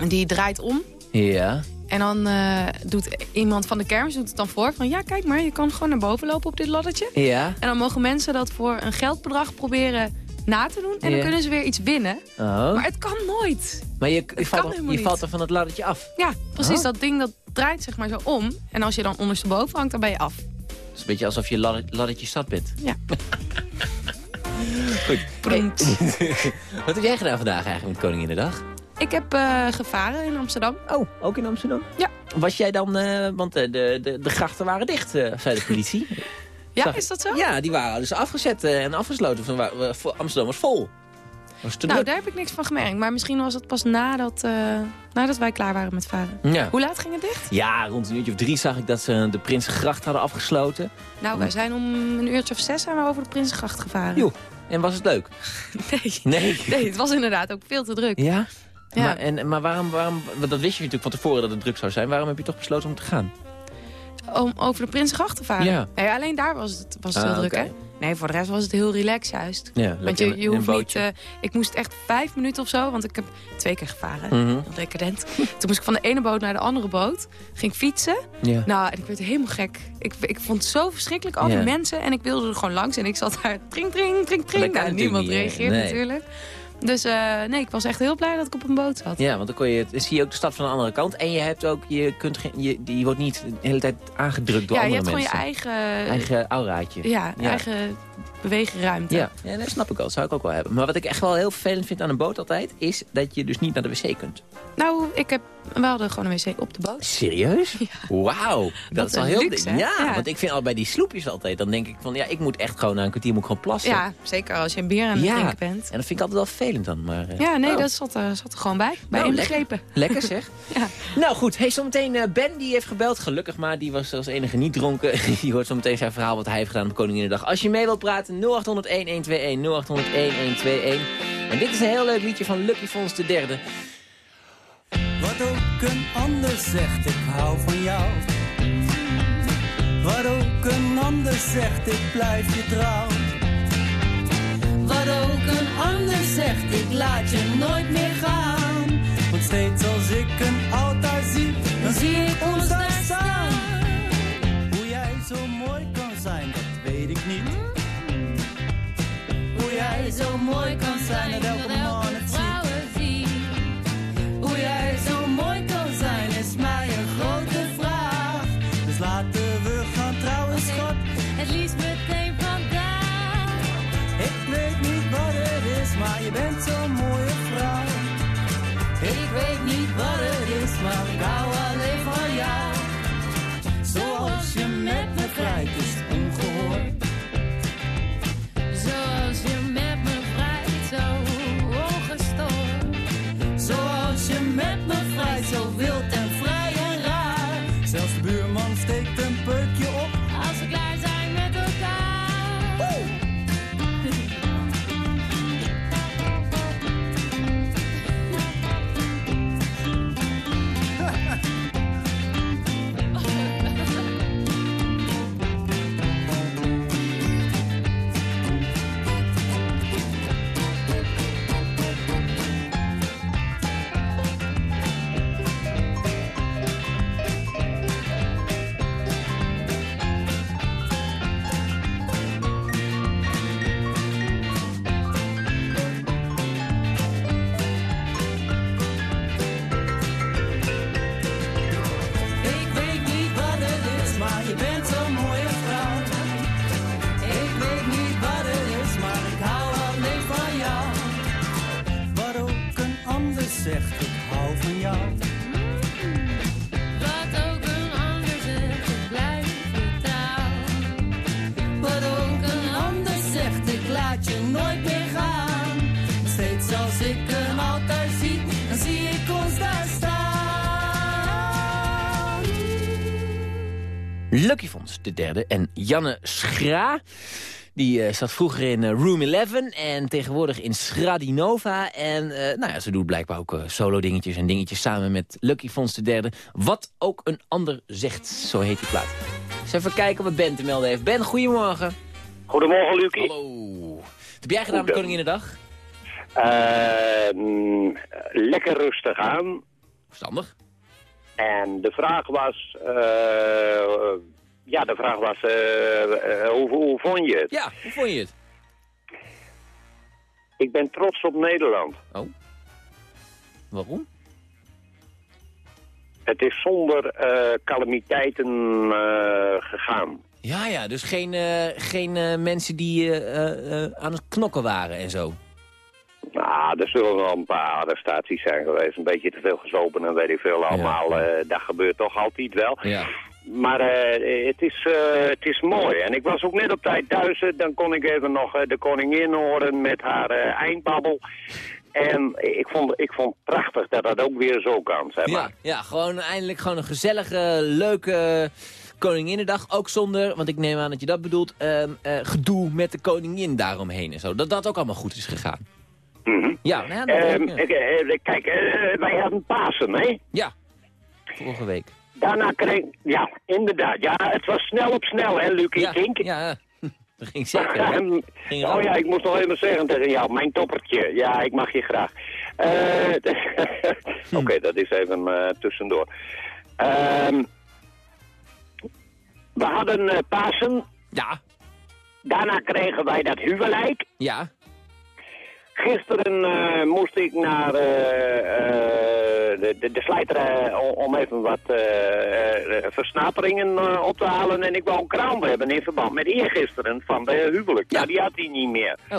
En die draait om. Ja. En dan eh, doet iemand van de kermis doet het dan voor. Van ja, kijk maar, je kan gewoon naar boven lopen op dit laddertje. Ja. En dan mogen mensen dat voor een geldbedrag proberen na te doen. En dan kunnen ze weer iets winnen. Oh. Maar het kan nooit. Maar je, je, valt, er- je valt er van het laddertje af. Ja, precies. Oh. Dat ding dat draait zeg maar zo om. En als je dan ondersteboven hangt, dan ben je af. Het is een beetje alsof je ladder- laddertje zat bent. Ja. Goed. Pront. Wat heb jij gedaan vandaag eigenlijk met Koninginnedag? Ik heb eh, gevaren in Amsterdam. Oh, ook in Amsterdam? Ja. Was jij dan, eh, want eh, de, de, de grachten waren dicht, zei de politie. Ja, Zag- is dat zo? Ja, die waren dus afgezet eh, en afgesloten. Van, Amsterdam was vol. Was Nou, daar heb ik niks van gemerkt. Maar misschien was het pas nadat, eh, nadat wij klaar waren met varen. Ja. Hoe laat ging het dicht? ja, rond een uurtje of drie zag ik dat ze de Prinsengracht hadden afgesloten. Nou, wij zijn om een uurtje of zes zijn we over de Prinsengracht gevaren. Joh, en was het leuk? Nee. Nee. nee, het was inderdaad ook veel te druk. Ja? Ja. Maar, en, maar waarom, waarom, want dat wist je natuurlijk van tevoren dat het druk zou zijn. Waarom heb je toch besloten om te gaan? Om over de Prinsengracht te varen. Ja. Nee, alleen daar was het, was het Ah, heel druk, hè? Nee, voor de rest was het heel relaxed juist. Ja, Want je, je hoeft niet... eh, ik moest echt vijf minuten of zo, want ik heb twee keer gevaren. Heel decadent. Toen moest ik van de ene boot naar de andere boot. Ging fietsen. Ja. Nou, en ik werd helemaal gek. Ik, ik vond het zo verschrikkelijk, al die Ja. mensen. En ik wilde er gewoon langs. En ik zat daar, tring, tring, tring, tring. Nou, niemand niet, hè? reageert Nee. natuurlijk. Dus eh, nee, ik was echt heel blij dat ik op een boot zat. Ja, want dan kon je, zie je ook de stad van de andere kant. En je hebt ook, je kunt geen, je, je wordt niet de hele tijd aangedrukt door ja, je andere hebt gewoon mensen. je eigen, eigen auraatje. ja, Ja. eigen beweegruimte. Ja, ja, dat snap ik wel. Dat zou ik ook wel hebben. Maar wat ik echt wel heel vervelend vind aan een boot altijd... is dat je dus niet naar de wc kunt. Nou, ik heb, we hadden gewoon een wc op de boot. Serieus? Wauw. Dat, is wel heel... luxe, ja, Ja. want ik vind al bij die sloepjes altijd... dan denk ik van, ja, ik moet echt gewoon na een kwartier moet ik gewoon plassen. Ja, zeker als je een bier aan het Ja. drinken bent. En dat vind ik altijd wel vervelend dan. Maar, eh, Ja, nee, oh. dat zat er, zat er gewoon bij. Bij Nou, inbegrepen. Lekker zeg. Ja. Nou goed, hey, zometeen eh, Ben die heeft gebeld. Gelukkig maar, die was als enige niet dronken. Die hoort zometeen zijn verhaal wat hij heeft gedaan op Koninginnedag. Als je mee wilt praten, 0800-1121, 0800-1121. En dit is een heel leuk liedje van Lucky Fons de derde. Wat ook een ander zegt, ik hou van jou. Wat ook een ander zegt, ik blijf je trouw. Wat ook een ander zegt, ik laat je nooit meer gaan. Want steeds als ik een altaar zie, dan zie ik ons daar staan. Hoe jij zo mooi kan zijn, dat weet ik niet. Hoe jij zo mooi kan zijn, dat Lucky de derde. En Janne Schra. Die eh, zat vroeger in eh, Room 11 en tegenwoordig in Schradinova. En eh, nou ja, ze doet blijkbaar ook solo dingetjes en dingetjes samen met Lucky Fons de derde. Wat ook een ander zegt, zo heet die plaat. Eens even kijken wat Ben te melden heeft. Ben, goedemorgen. Goedemorgen, Lucie. Hallo. Wat heb jij gedaan Goed, Koninginnedag? Eh, mm, lekker rustig aan. Verstandig. En de vraag was... ja, de vraag was... eh, eh, hoe, hoe vond je het? Ja, hoe vond je het? Ik ben trots op Nederland. Oh. Waarom? Het is zonder eh, calamiteiten gegaan. Ja, ja, dus geen, geen mensen die aan het knokken waren en zo. Nou, er zullen wel een paar arrestaties zijn geweest. Een beetje te veel gezopen en weet ik veel allemaal. dat gebeurt toch altijd wel. Ja. Maar eh, het, is, eh, het is mooi. En ik was ook net op tijd thuis. eh, Dan kon ik even nog de koningin horen met haar eindbabbel. En ik vond, ik vond het prachtig dat dat ook weer zo kan, zeg maar. Ja, ja, gewoon eindelijk gewoon een gezellige, leuke Koninginnedag. Ook zonder, want ik neem aan dat je dat bedoelt, ehm, eh, gedoe met de koningin daaromheen en zo. Dat dat ook allemaal goed is gegaan. Mhm. Ja, nou ja, eh, kijk, wij hadden Pasen, hè? ja, vorige week. Daarna kreeg... Ja, inderdaad. Ja, het was snel op snel, hè, Luc? Ja, Ik denk... ja, dat ging zeker. Ehm, Ging oh ja, ik moest nog even zeggen tegen jou, mijn toppertje. Ja, ik mag je graag. Eh, Oké, dat is even eh, tussendoor. Ehm, we hadden eh, Pasen. Ja, Daarna kregen wij dat huwelijk. ja, Gisteren eh, moest ik naar eh, eh, de, de, de slijter om- even wat versnaperingen op te halen. En ik wou een kraan hebben in verband met eergisteren van de huwelijk. Nou, die had hij niet meer. Oh.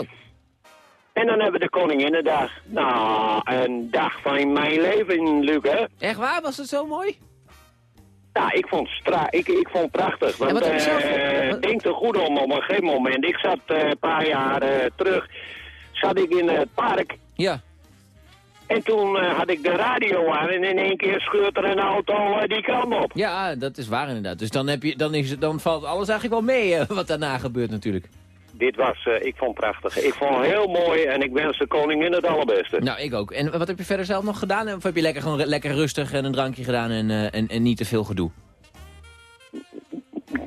En dan hebben we de Koninginnedag. Nou, een dag van mijn leven, Luc, hè? Echt waar? Was het zo mooi? Ja, ik vond het, stra ik, ik vond prachtig. Want zelf- denk er goed om op een gegeven moment. Ik zat een paar jaar terug, zat ik in het park. Ja. En toen eh, had ik de radio aan en in één keer scheurt er een auto die kant op. Ja, dat is waar inderdaad. Dus dan, heb je, dan, is, het- dan valt alles eigenlijk wel mee eh, wat daarna gebeurt natuurlijk. Dit was, eh, ik vond prachtig. Ik vond het heel mooi en ik wens de koningin het allerbeste. Nou, ik ook. En wat heb je verder zelf nog gedaan? Of heb je lekker, gewoon lekker rustig en een drankje gedaan en, en, en niet te veel gedoe?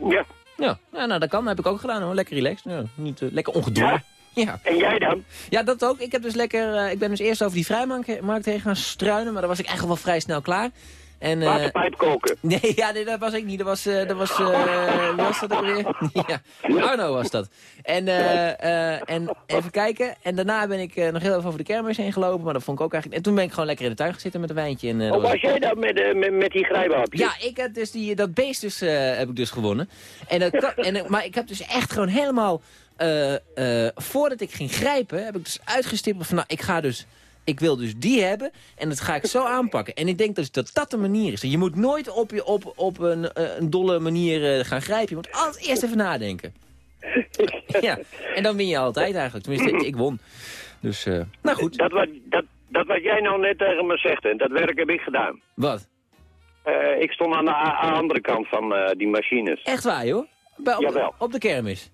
Ja. Ja, nou dat kan. Dat heb ik ook gedaan hoor. Lekker relaxed. Ja, niet, lekker ongedwongen. Ja. En jij dan? Ja, dat ook. Ik, heb dus lekker, eh, ik ben dus eerst over die vrijmarkt markt heen gaan struinen, maar daar was ik eigenlijk wel vrij snel klaar. En, eh, Waterpijp koken. Nee, ja, nee, dat was ik niet. Dat was, eh dat was, wie was dat ook weer? ja, Arno was dat. En, en even kijken. En daarna ben ik nog heel even over de kermis heen gelopen, maar dat vond ik ook eigenlijk... En toen ben ik gewoon lekker in de tuin gaan zitten met een wijntje. En, Hoe was jij dat met, met, met die grijphapjes? ja, ik heb dus die, dat beest dus, heb ik dus gewonnen. En dat en, maar ik heb dus echt gewoon helemaal... eh, voordat ik ging grijpen, heb ik dus uitgestippeld van... Nou, ik ga dus... Ik wil dus die hebben en dat ga ik zo aanpakken. En ik denk dus dat dat de manier is. Je moet nooit op, je, op, op een, eh, een dolle manier gaan grijpen. Je moet altijd eerst even nadenken. ja, en dan win je altijd eigenlijk. Tenminste, ik, won. Dus, nou goed. Dat wat, dat, dat wat jij nou net tegen me zegt, hè, dat werk heb ik gedaan. Wat? Ik stond aan de a- aan de andere kant van die machines. Echt waar, joh? Bij, op, Jawel. op de kermis?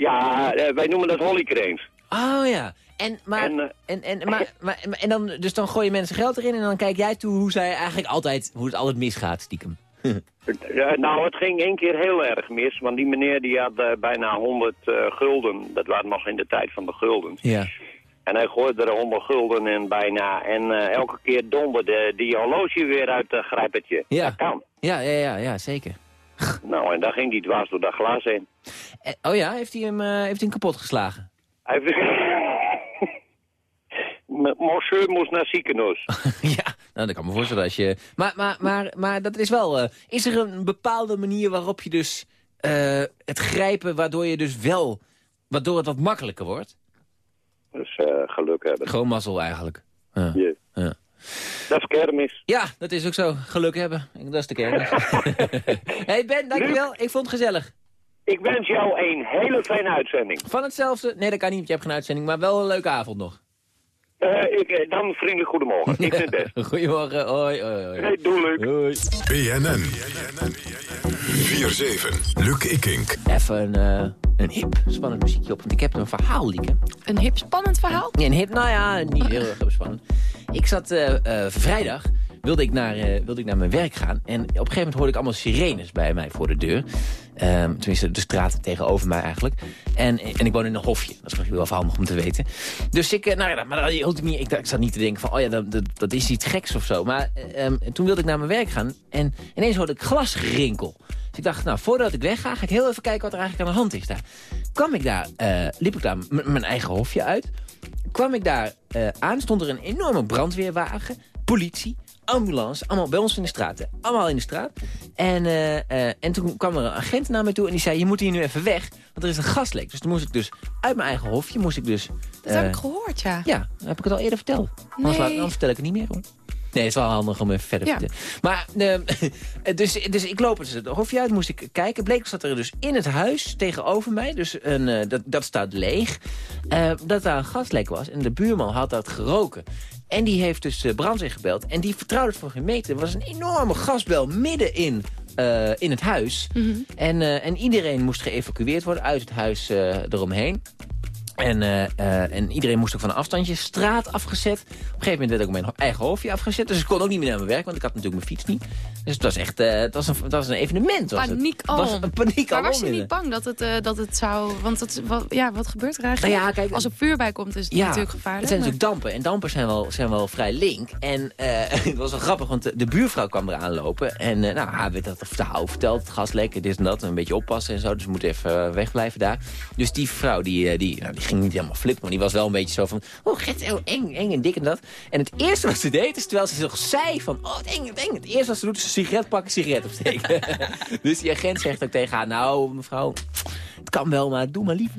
Ja, eh, wij noemen dat hollycranes. Oh ja. En, maar, En, en, eh, en, maar, maar, en dan, dus dan gooi je mensen geld erin en dan kijk jij toe hoe zij eigenlijk altijd, hoe het altijd misgaat, stiekem. Ja, nou, het ging één keer heel erg mis, want die meneer die had eh, bijna 100 eh, gulden. Dat was nog in de tijd van de gulden. Ja. En hij gooide er 100 gulden in bijna. En elke keer donderde die horloge weer uit het grijpertje. Ja. Dat kan. Ja, ja, ja, ja, zeker. Nou, en daar ging die dwars door dat glas heen. Eh, oh ja, heeft hij hem, eh, heeft hij hem kapot geslagen? Hij... Monsieur moest naar ziekenhuis. ja, nou dat kan me voorstellen als je... Maar, maar, maar, maar dat is wel... eh, is er een bepaalde manier waarop je dus eh, het grijpen, waardoor je dus wel... Waardoor het wat makkelijker wordt? Dus geluk hebben. Gewoon mazzel eigenlijk. Ja. Yes. Ja. Dat is kermis. Ja, dat is ook zo. Geluk hebben. Dat is de kern. hey Ben, dankjewel. Ik vond het gezellig. Ik wens jou een hele fijne uitzending. Van hetzelfde. Nee, dat kan niet, want je hebt geen uitzending. Maar wel een leuke avond nog. Eh, ik, eh, dan vriendelijk goedemorgen. Ik vind het best. Goedemorgen. Hoi, hoi, hoi. Hey, doe leuk. Hoi. BNN. 4-7. Luc Ikink. Even een, eh, een hip, spannend muziekje op. Want ik heb een verhaal, Lieke. Een hip spannend verhaal? Een hip, nou ja, niet heel erg spannend. Ik zat eh, eh, vrijdag, wilde ik, naar, eh, wilde ik naar mijn werk gaan. En op een gegeven moment hoorde ik allemaal sirenes bij mij voor de deur. Ehm, tenminste, de straat tegenover mij eigenlijk. En, en ik woon in een hofje. Dat is misschien wel handig om te weten. Dus ik, nou ja, maar me niet, ik, ik zat niet te denken van, oh ja, dat, dat, is iets geks of zo. Maar eh, ehm, en toen wilde ik naar mijn werk gaan. En ineens hoorde ik glasgerinkel. Dus ik dacht, nou, voordat ik wegga, ga ik heel even kijken wat er eigenlijk aan de hand is daar. Kwam ik daar, liep ik daar mijn eigen hofje uit kwam ik daar eh, aan, stond er een enorme brandweerwagen, politie, ambulance, allemaal bij ons in de straat. Allemaal in de straat. En, eh, eh, en toen kwam er een agent naar me toe en die zei, je moet hier nu even weg, want er is een gaslek. Dus toen moest ik dus uit mijn eigen hofje, moest ik dus... Dat heb ik gehoord, ja. Ja, dan heb ik het al eerder verteld. Anders, laat, Nee. anders vertel ik het niet meer hoor. Nee, het is wel handig om even verder Ja. te. Maar, eh, dus, dus ik loop het hofje uit, moest ik kijken. Bleek dat er dus in het huis tegenover mij, dus een, eh, dat, dat staat leeg, eh, dat daar een gaslek was. En de buurman had dat geroken. En die heeft dus uh, brandweer gebeld. En die vertrouwde het voor geen meter. Er was een enorme gasbel midden in, eh, in het huis. en, eh, en iedereen moest geëvacueerd worden uit het huis eromheen. En, eh, eh, en iedereen moest ook van een afstandje. Straat afgezet. Op een gegeven moment werd ook mijn eigen hoofdje afgezet. Dus ik kon ook niet meer naar mijn werk, want ik had natuurlijk mijn fiets niet. Dus het was echt het was een, het was een evenement. Was. Paniek Het was alom. een paniek Maar was je niet bang dat het, dat het zou... Want het, wat, ja, wat gebeurt er eigenlijk? Nou ja, kijk, Als er vuur bij komt is het Ja, natuurlijk gevaarlijk. het zijn maar- natuurlijk dampen. En dampen zijn wel, zijn wel vrij link. En het was wel grappig, want de, de buurvrouw kwam eraan lopen. En nou, haar werd dat verhaal verteld. Het gas lekken, dit en dat. Een beetje oppassen en zo. Dus we moeten even wegblijven daar. Dus die vrouw, die, die, nou, die ging niet helemaal flippen, maar die was wel een beetje zo van... Oh, Gert, oh, eng, eng en dik en dat. En het eerste wat ze deed, is terwijl ze nog zei van... Oh, het eng, het eng. Het eerste wat ze doet, is een sigaret pakken, sigaret opsteken. dus die agent zegt ook tegen haar... Nou, mevrouw, het kan wel, maar doe maar lief.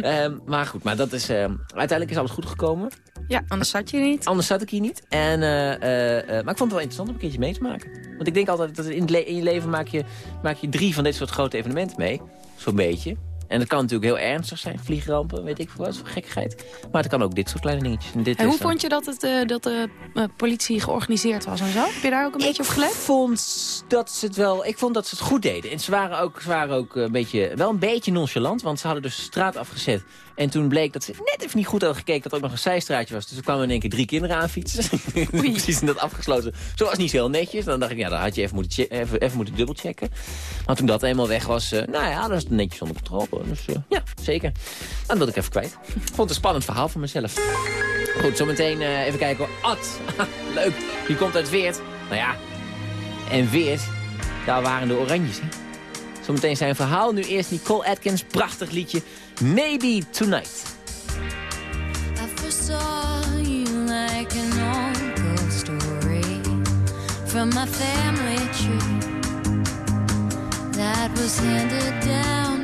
Ehm, maar goed, maar dat is... ehm, uiteindelijk is alles goed gekomen. Ja, anders zat je niet. Anders zat ik hier niet. En, eh, eh, eh, maar ik vond het wel interessant om een keertje mee te maken. Want ik denk altijd dat in je leven maak je, maak je drie van dit soort grote evenementen mee. Zo'n beetje. En dat kan natuurlijk heel ernstig zijn. Vliegrampen, weet ik veel wat, voor gekkigheid. Maar het kan ook dit soort kleine dingetjes. En dit En hoe dan- vond je dat, het, eh, dat de eh, politie georganiseerd was en zo? Heb je daar ook een beetje op gelet? Ik vond dat ze het wel. Ik vond dat ze het goed deden. En ze waren ook, ze waren ook een beetje, wel een beetje nonchalant, want ze hadden dus de straat afgezet. En toen bleek dat ze net even niet goed hadden gekeken dat er ook nog een zijstraatje was. Dus er kwamen in één keer drie kinderen aan fietsen. Precies in dat afgesloten. Zo was niet zo heel netjes. Dan dacht ik, ja, dan had je even moeten, even, even moeten dubbelchecken. Maar toen dat eenmaal weg was, eh, nou ja, dat is netjes onder controle. Dus eh, ja, zeker. Dan wilde ik even kwijt. Ik vond het een spannend verhaal van mezelf. Goed, zometeen eh, even kijken. Ad, leuk. Die komt uit Weert. Nou ja, en Weert, daar waren de oranjes, hè? Zometeen zijn verhaal. Nu eerst Nicole Atkins, prachtig liedje. Maybe Tonight. from my family tree that was handed down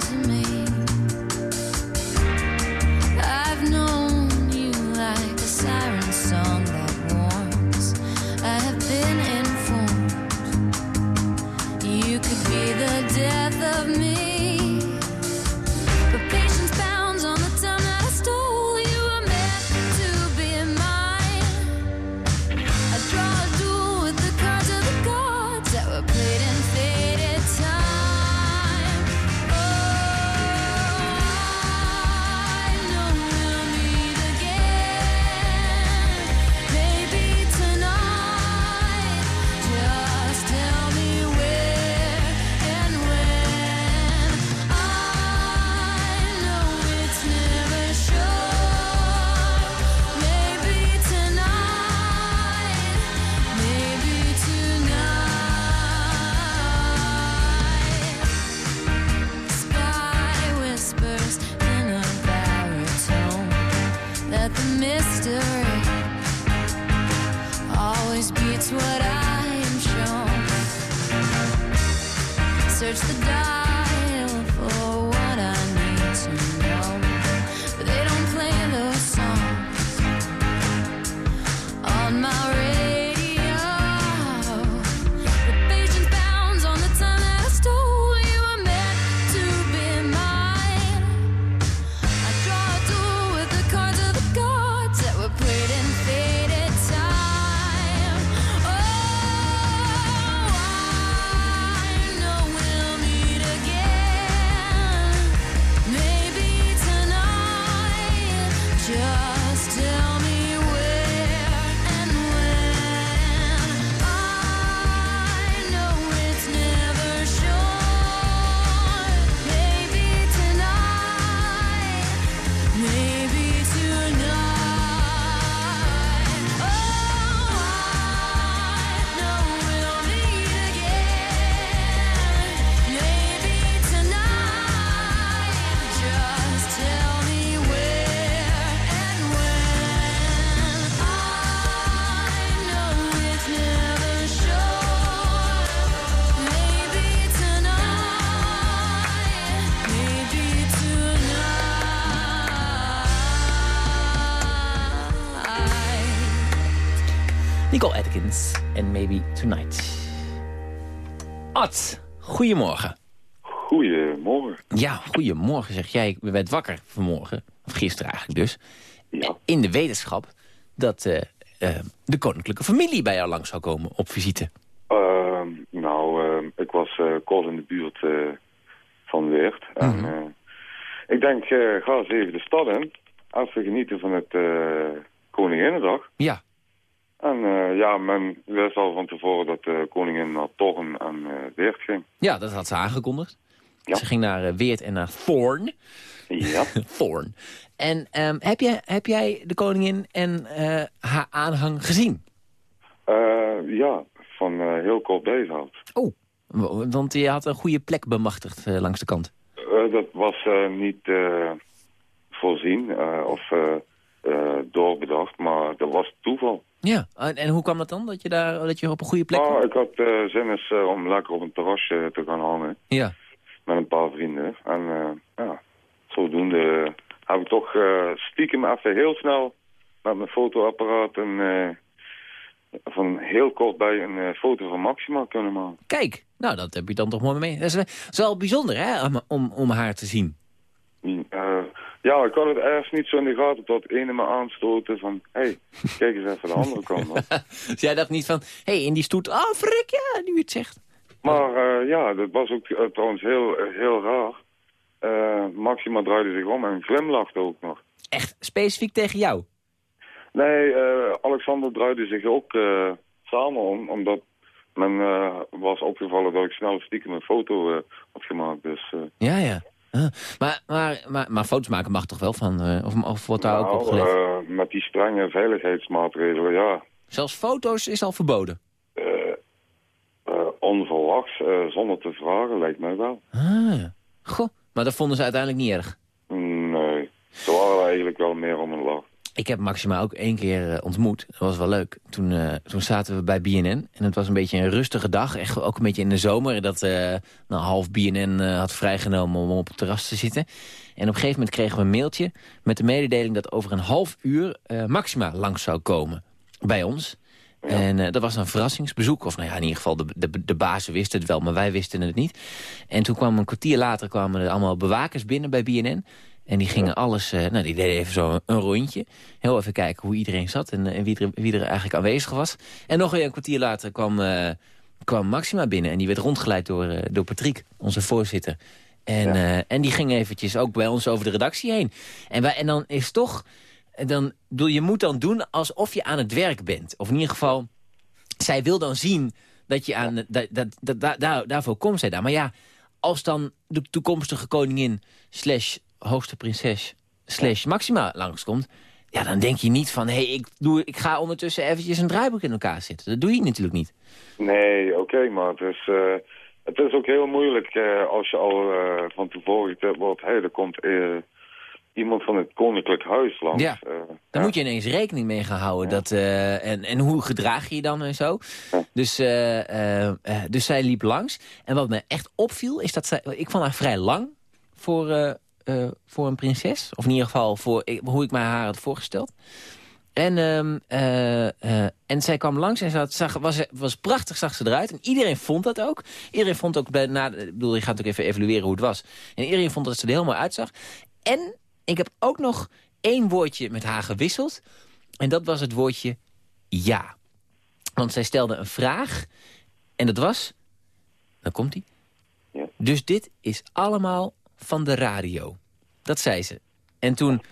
Tonight. Ad, goedemorgen. Goedemorgen. Ja, goedemorgen zeg jij. Je bent wakker vanmorgen, of gisteren eigenlijk dus. Ja. In de wetenschap dat eh, eh, de koninklijke familie bij jou langs zou komen op visite. Ehm, nou, ehm, ik was eh kort in de buurt van Weert. En Mhm. ik denk, ga eens even de stad in. Even genieten van het Koninginnedag. Ja. En eh, ja, men wist al van tevoren dat de koningin naar Torren en eh, Weert ging. Ja, dat had ze aangekondigd. Ja. Ze ging naar eh, Weert en naar Thorn. Ja. Thorn. En ehm, heb, jij, heb jij de koningin en haar aanhang gezien? Ja, van heel kort bezig. Oh, want je had een goede plek bemachtigd langs de kant. Dat was niet voorzien of doorbedacht, maar dat was toeval. Ja, en, en hoe kwam dat dan, dat je, daar, dat je op een goede plek kwam? ik had eh, zin eens eh, om lekker op een terrasje te gaan hangen Ja. met een paar vrienden. En eh, ja, zodoende heb ik toch eh, stiekem even heel snel met mijn fotoapparaat een, eh, van heel kort bij een eh, foto van Maxima kunnen maken. Kijk, nou, dat heb je dan toch mooi mee. Dat is, wel- bijzonder, hè, om, om, haar te zien. Eh, ja, ik had het ergens niet zo in de gaten tot ene me aanstoten van... hé, hey, kijk eens even de andere kant op. Dus jij dacht niet van, hé, hey, in die stoet, oh, frik, ja, nu het zegt. Maar eh, ja, dat was ook eh, trouwens heel, heel raar. Eh, Maxima draaide zich om en glimlachte ook nog. Echt specifiek tegen jou? Nee, eh, Alexander draaide zich ook eh, samen om, omdat men eh, was opgevallen dat ik snel stiekem een foto eh, had gemaakt. Dus, eh, Ja, ja. Ah, maar, maar, maar, maar foto's maken mag toch wel van, eh, of, of wordt daar ook nou, op gelet? eh, met die strenge veiligheidsmaatregelen, ja, Zelfs foto's is al verboden. eh, onverwachts, zonder te vragen, lijkt mij wel. Ah, goh, maar dat vonden ze uiteindelijk niet erg. Nee, ze waren eigenlijk wel meer om een lach. Ik heb Maxima ook één keer eh, ontmoet. Dat was wel leuk. Toen, eh, toen zaten we bij BNN. En het was een beetje een rustige dag. Echt ook een beetje in de zomer. Dat eh nou, half BNN had vrijgenomen om op het terras te zitten. En op een gegeven moment kregen we een mailtje... met de mededeling dat over een half uur Maxima langs zou komen. Bij ons. En dat was een verrassingsbezoek. Of nou ja, in ieder geval, de, de, de bazen wisten het wel, maar wij wisten het niet. En toen kwam een kwartier later kwamen er allemaal bewakers binnen bij BNN. En die gingen alles, eh, nou die deden even zo een rondje. Heel even kijken hoe iedereen zat en, eh, en wie, er, wie er eigenlijk aanwezig was. En nog weer een kwartier later kwam, eh, kwam Maxima binnen. En die werd rondgeleid door, door Patrick, onze voorzitter. En, en die ging eventjes ook bij ons over de redactie heen. En, wij, en dan is toch... Dan, bedoel, je moet dan doen alsof je aan het werk bent. Of in ieder geval, zij wil dan zien dat je aan... Dat, dat, dat, daar- daar, daarvoor komt zij daar. Maar ja, als dan de toekomstige koningin... slash hoogste prinses slash Maxima langskomt... ja, dan denk je niet van... hé, hey, ik, doe, ik ga ondertussen eventjes een draaiboek in elkaar zetten. Dat doe je natuurlijk niet. Nee, oké, maar het is, eh, het is ook heel moeilijk eh, als je al eh, van tevoren geteld wordt... hé, er komt iemand van het koninklijk huis langs. Ja. Daar moet je ineens rekening mee gaan houden. Dat, en, en hoe gedraag je je dan en zo. Dus, dus zij liep langs. En wat me echt opviel, is dat zij... Ik vond haar vrij lang voor, eh, voor een prinses. Of in ieder geval voor ik- hoe ik mij haar had voorgesteld. En, ehm, eh, eh, en zij kwam langs en ze had, zag, was, was prachtig, zag ze eruit. En iedereen vond dat ook. Iedereen vond ook, bij, na, ik bedoel, je gaat ook even evalueren hoe het was. En iedereen vond dat ze er heel mooi uitzag. En ik heb ook nog één woordje met haar gewisseld. En dat was het woordje ja. Want zij stelde een vraag. En dat was... Dan komt hij. Dus dit is allemaal van de radio. Dat zei ze. En toen...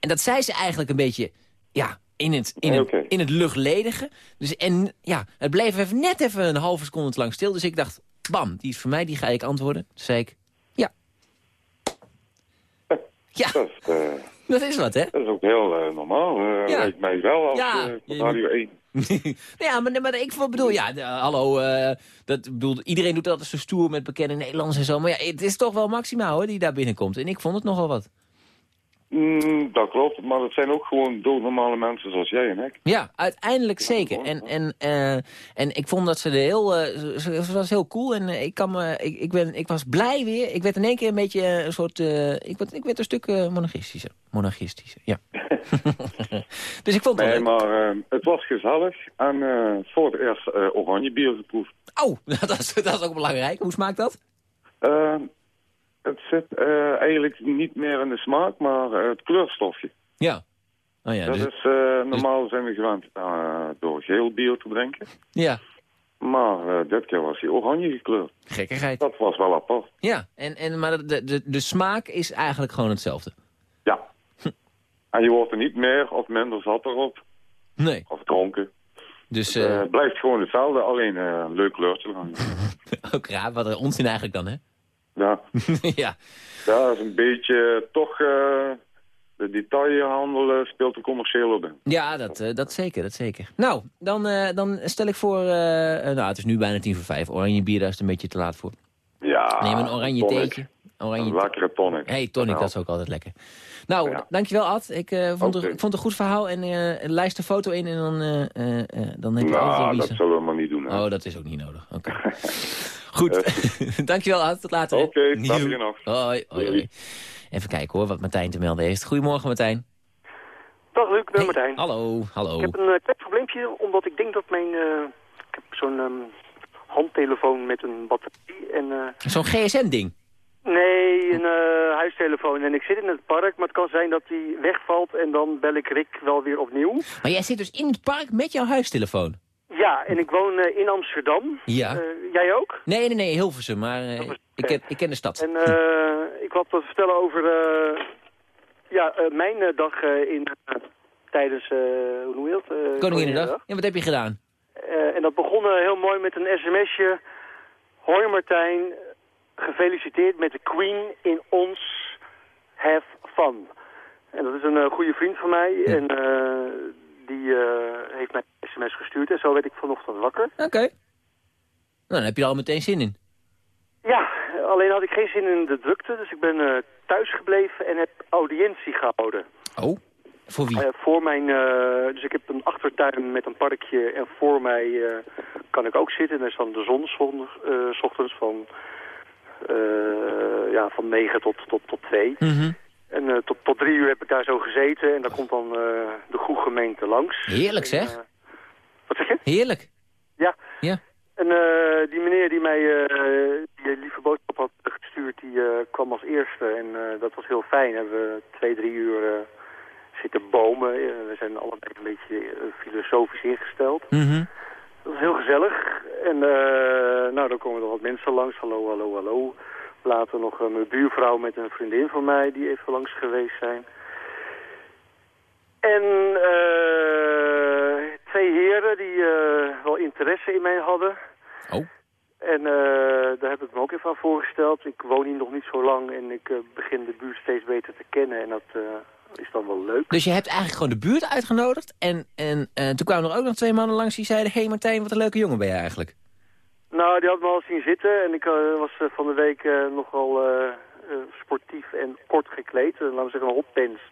En dat zei ze eigenlijk een beetje... Ja, in het, in het, in het luchtledige. Dus, en ja, het bleef even, net even een halve seconde lang stil. Dus ik dacht, bam, die is voor mij, die ga ik antwoorden. Toen zei ik, ja. Ja, Dat is, eh, dat is wat, hè? dat is ook heel eh, normaal. eh Ja. Lijkt mij wel als Ja, eh, Radio 1. ja, maar, maar ik bedoel, ja, de- hallo, dat, bedoel, iedereen doet altijd zo stoer met bekende Nederlanders en zo. Maar ja, het is toch wel Maxima, hoor, die daar binnenkomt. En ik vond het nogal wat. Mm, dat klopt, maar het zijn ook gewoon doodnormale mensen zoals jij en ik. Ja, uiteindelijk zeker. En, en, eh, en ik vond dat ze er heel, eh, ze, was heel cool. En eh, ik, kan me, ik, ik, ben, ik was blij weer. Ik werd in één keer een beetje een soort, ik, werd, ik werd een stuk monarchistischer. Monarchistischer, ja. dus ik vond het Nee, maar het was gezellig. En voor het eerst oranje bier geproefd. Oh, dat is, dat is ook belangrijk. Hoe smaakt dat? Het zit eh, eigenlijk niet meer in de smaak, maar eh, het kleurstofje. Ja. Oh ja, dat dus- is, eh, normaal zijn we gewend door geel bier te drinken. Ja. Maar eh, dit keer was hij oranje gekleurd. Gekkigheid. Dat was wel apart. Ja, en, en, maar de, de, de smaak is eigenlijk gewoon hetzelfde. Ja. en je wordt er niet meer of minder zat erop. Nee. Of dronken. Dus Het blijft gewoon hetzelfde, alleen een leuk kleurtje ook raar, wat een onzin eigenlijk dan, hè? Ja. ja. Ja, dat is een beetje toch... eh, de detailhandel speelt er commercieel op in. Ja, dat, eh, dat zeker, dat zeker. Nou, dan, eh, dan stel ik voor... nou, het is nu bijna tien voor vijf. Oranje bier, daar is het een beetje te laat voor. Ja, Neem een oranje tonic. theetje. oranje... Een lekkere tonic. hey, tonic, dat is ook altijd lekker. Nou, dankjewel Ad. Ik, eh, vond het, ik vond het een goed verhaal en eh lijst de foto in en dan, eh, eh, eh, dan heb je altijd Nou, dat zullen we maar niet doen. hè. Oh, dat is ook niet nodig. Oké. Goed. dankjewel Ad. Tot later. Oké, dag je nog. Hoi, hoi, hoi. Even kijken hoor, wat Martijn te melden heeft. Goedemorgen Martijn. Dag Luc, ik ben Martijn. Hallo, hallo. Ik heb een eh, klein probleempje, omdat ik denk dat mijn... eh, ik heb zo'n ehm, handtelefoon met een batterie en... eh, Zo'n GSM-ding. nee, een eh, huistelefoon. En ik zit in het park, maar het kan zijn dat die wegvalt en dan bel ik Rick wel weer opnieuw. Maar jij zit dus in het park met jouw huistelefoon? Ja, en ik woon eh, in Amsterdam. Ja. Eh, jij ook? Nee, nee, nee, Hilversum, maar eh, ik, ken, ik ken de stad. En ik wil wat vertellen over ja, mijn dag in, tijdens, eh, hoe noem je dat? Koninginnedag. Ja, wat heb je gedaan? En dat begon heel mooi met een sms'je. Hoi Martijn, gefeliciteerd met de Queen in ons Have Fun. En dat is een goede vriend van mij en die eh, heeft mij een sms gestuurd. En zo werd ik vanochtend wakker. Oké. Nou, dan heb je er al meteen zin in. Ja, alleen had ik geen zin in de drukte, dus ik ben eh, thuis gebleven en heb audiëntie gehouden. Oh, voor wie? Eh, voor mijn, dus ik heb een achtertuin met een parkje en voor mij kan ik ook zitten. En daar is dan de zon s ochtends van, ja, van 9 tot, tot, tot 2. Mhm. En eh, tot, tot drie uur heb ik daar zo gezeten en dan komt dan eh, de goede gemeente langs. Heerlijk zeg. eh, wat zeg je? Heerlijk. Ja. Ja. En die meneer die mij die lieve boodschap had gestuurd, die kwam als eerste. En dat was heel fijn. Hebben we twee, drie uur zitten bomen. We zijn allebei een beetje filosofisch ingesteld. Mhm. Dat was heel gezellig. En eh, nou, dan komen er wat mensen langs. Hallo, hallo, hallo. Later nog mijn buurvrouw met een vriendin van mij die even langs geweest zijn. En eh, twee heren die eh, wel interesse in mij hadden. Oh. En eh, daar heb ik me ook even aan voorgesteld. Ik woon hier nog niet zo lang en ik begin de buurt steeds beter te kennen. En dat is dan wel leuk. Dus je hebt eigenlijk gewoon de buurt uitgenodigd. En, en toen kwamen er ook nog twee mannen langs die zeiden... Hé hey Martijn, wat een leuke jongen ben je eigenlijk. Nou, die had me al zien zitten en ik eh, was eh, van de week eh, nogal sportief en kort gekleed. Laten we zeggen een hotpants.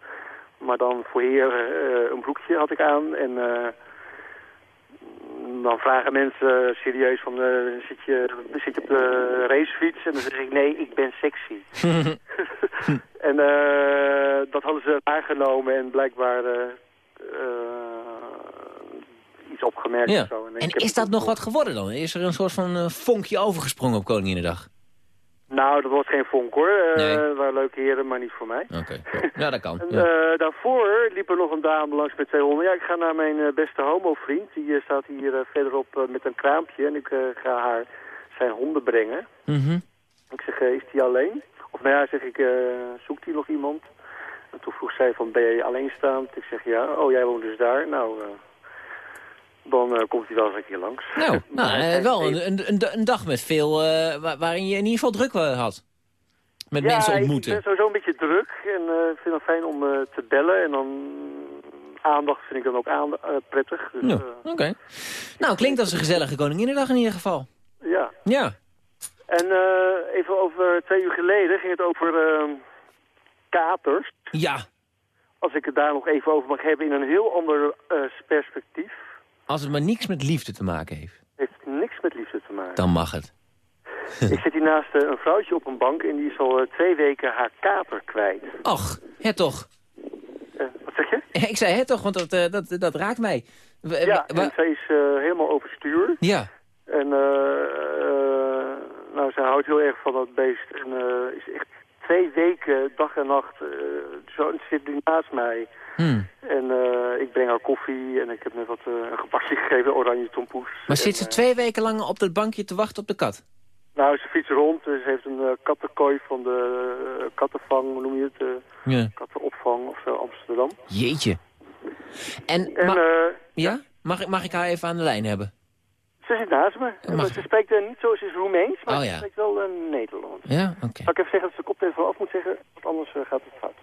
Maar dan voor heren een broekje had ik aan en... dan vragen mensen serieus van, eh, zit, je, zit je op de racefiets? En dan zeg ik, nee, ik ben sexy. en dat hadden ze aangenomen en blijkbaar iets opgemerkt Ja. of zo. En heb is dat nog wat geworden dan? Is er een soort van eh, vonkje overgesprongen op Koninginnedag? Nou, dat was geen vonk hoor. Eh Nee. Het waren leuke heren, maar niet voor mij. Oké, ja dat kan. En, Ja. eh, daarvoor liep er nog een dame langs met twee honden. Ja, ik ga naar mijn eh, beste homo-vriend. Die eh, staat hier eh, verderop eh, met een kraampje. En ik eh, ga haar zijn honden brengen. Mhm. Ik zeg, eh, is die alleen? Of nou ja, zeg ik, eh, zoekt hij nog iemand? En toen vroeg zij van, ben je alleenstaand? Ik zeg, ja. Oh, jij woont dus daar? Nou, eh, dan eh, komt hij wel eens een keer langs. Nou, nou eh, wel een, een, een, dag met veel... eh, wa- waarin je in ieder geval druk had. Met ja, mensen ik- ontmoeten. ik ben sowieso een beetje druk en eh, vind het fijn om te bellen. En dan aandacht vind ik dan ook aan, prettig. Dus, Ja, eh, oké. Nou, klinkt als een gezellige Koninginnedag in ieder geval. ja. Ja. En even over twee uur geleden ging het over eh, katers. Ja, Als ik het daar nog even over mag hebben in een heel ander perspectief. Als het maar niks met liefde te maken heeft, Heeft niks met liefde te maken. dan mag het. Ik zit hier naast eh, een vrouwtje op een bank en die is al eh, twee weken haar kater kwijt. Och, het toch. Eh, wat zeg je? Ik zei het toch, want dat, dat, dat raakt mij. W- Ja, en zij is helemaal overstuur. ja. En nou, zij houdt heel erg van dat beest. En is echt twee weken, dag en nacht, eh, zo zit nu naast mij. Hmm. En eh, ik breng haar koffie en ik heb net wat eh, een gebakje gegeven, oranje tompoes. Maar En, zit ze twee weken lang op dat bankje te wachten op de kat? Nou, ze fietst rond. Ze heeft een kattenkooi van de kattenvang, hoe noem je het? Ja. kattenopvang of zo, Amsterdam. Jeetje. En, En ma- ja? Mag, ik- mag ik haar even aan de lijn hebben? Ze zit naast me. En, Mag- ze spreekt niet zo, ze is Roemeens, maar Oh, ze spreekt wel eh, Nederlands. Ja, oké. Zal ik even zeggen dat ze de koptelefoon af moet zeggen, want anders eh, gaat het fout.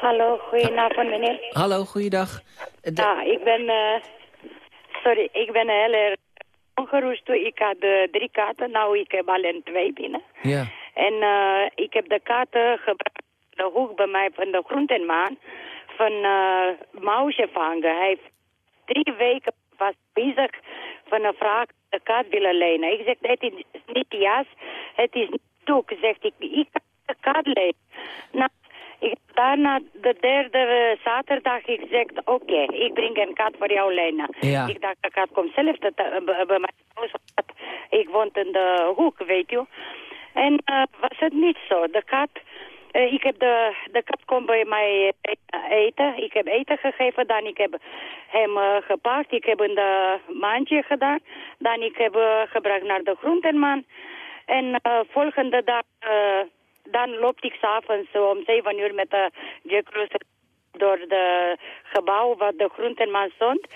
Hallo, goedenavond meneer. Hallo, goeiedag. De- Ja, ik ben... eh, sorry, ik ben heel erg ongerust. Ik had drie katten, nou ik heb alleen twee binnen. Ja. En eh, ik heb de katten gebruikt de hoek bij mij van de groentenmaan van eh Mausje vangen. Hij heeft drie weken was bezig van een vraag de kat willen lenen. Ik zeg, het is niet jas, het is niet doek. Zegt ik, ik kan de kat lenen. Nou, ik, daarna de derde eh, zaterdag, ik zeg, oké, ik breng een kat voor jou lenen. Ja. Ik dacht, de kat komt zelf te, bij- bij mij thuis. want Ik woon in de hoek, weet je. En eh, was het niet zo. De kat, eh, ik heb de, de kat komt bij mij eten. Ik heb eten gegeven, dan ik heb hem eh, gepakt. Ik heb de maandje gedaan. Dan ik heb eh, gebracht naar de groentenman. En eh, volgende dag, eh, dan loop ik s'avonds om zeven uur met de door de gebouw waar de groentenman stond.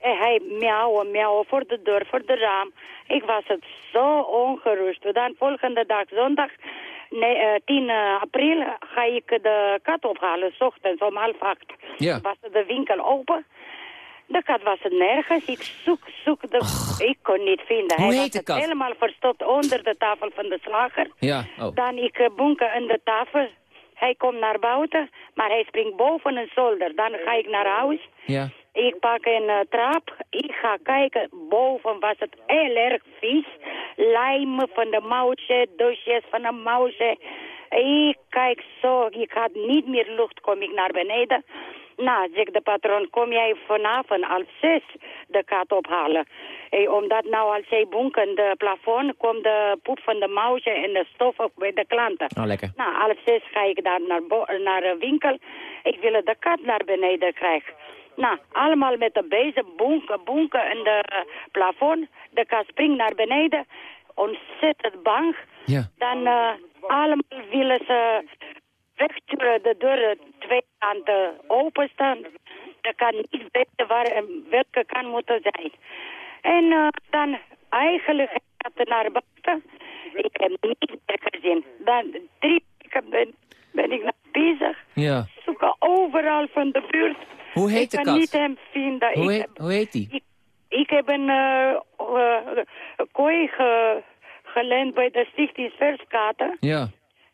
En hij miauwen, miauwen voor de deur, voor de raam. Ik was het zo ongerust. Dan volgende dag, zondag, nee, eh, 10 april, ga ik de kat ophalen, s ochtends om half acht. Ja. Was de winkel open. De kat was er nergens. Ik zoek, zoek. De... Ik kon niet vinden. Hoe hij heet was de kat? helemaal verstopt onder de tafel van de slager. Ja, oh. Dan ik uh, bonken aan de tafel. Hij komt naar buiten, maar hij springt boven een zolder. Dan ga ik naar huis. Ja. Ik pak een eh, trap. Ik ga kijken. Boven was het heel erg vies. Lijmen van de mouwtje, dusjes van de mouwtje. Ik kijk zo. Ik had niet meer lucht. Kom ik naar beneden. Nou, zegt de patroon, kom jij vanavond half zes de kat ophalen? Hey, omdat nou als zij bonken de plafond, komt de poep van de mouwtje en de stof op bij de klanten. Oh, lekker. Nou, half zes ga ik daar naar, bo- naar de winkel. Ik wil de kat naar beneden krijgen. Nou, allemaal met de bezem, bonken, bonken en de plafond. De kat springt naar beneden, ontzettend bang. Ja. Dan eh, allemaal willen ze wegsturen, de deuren twee kanten openstaan. Je kan niet weten waar en welke kant moet er zijn. En eh, dan eigenlijk gaat het naar buiten. Ik heb niet meer gezien. Dan drie weken ben, ben ik nog bezig. Ja. Zoeken overal van de buurt. Hoe heet ik de kan kat? niet hem vinden. Hoe ik, heet, hoe heet die? ik, ik heb een eh, eh, kooi ge, geleend bij de Stichting Verskaten. Ja.